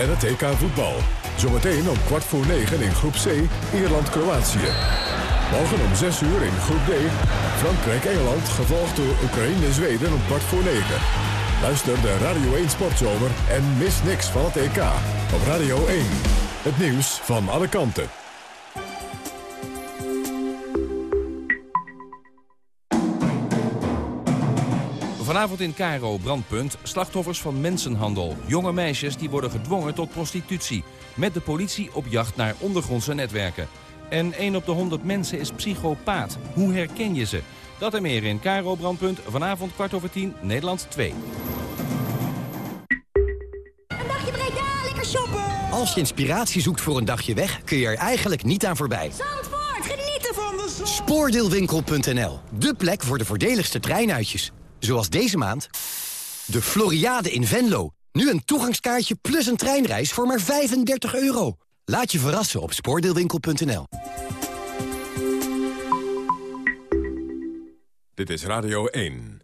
En het EK voetbal. Zometeen om kwart voor negen in groep C, Ierland-Kroatië. Morgen om 6 uur in groep D, Frankrijk-Engeland, gevolgd door Oekraïne-Zweden om kwart voor negen. Luister de Radio 1 Sportzomer en mis niks van het EK. Op Radio 1, het nieuws van alle kanten. Vanavond in Cairo, brandpunt, slachtoffers van mensenhandel. Jonge meisjes die worden gedwongen tot prostitutie. Met de politie op jacht naar ondergrondse netwerken. En 1 op de 100 mensen is psychopaat. Hoe herken je ze? Dat en meer in Cairo, brandpunt, vanavond kwart over 10, Nederland 2. Een dagje Breda, lekker shoppen! Als je inspiratie zoekt voor een dagje weg, kun je er eigenlijk niet aan voorbij. Zandvoort, genieten van de zon! Spoordeelwinkel.nl, de plek voor de voordeligste treinuitjes. Zoals deze maand de Floriade in Venlo. Nu een toegangskaartje plus een treinreis voor maar 35 euro. Laat je verrassen op spoordeelwinkel.nl. Dit is Radio 1.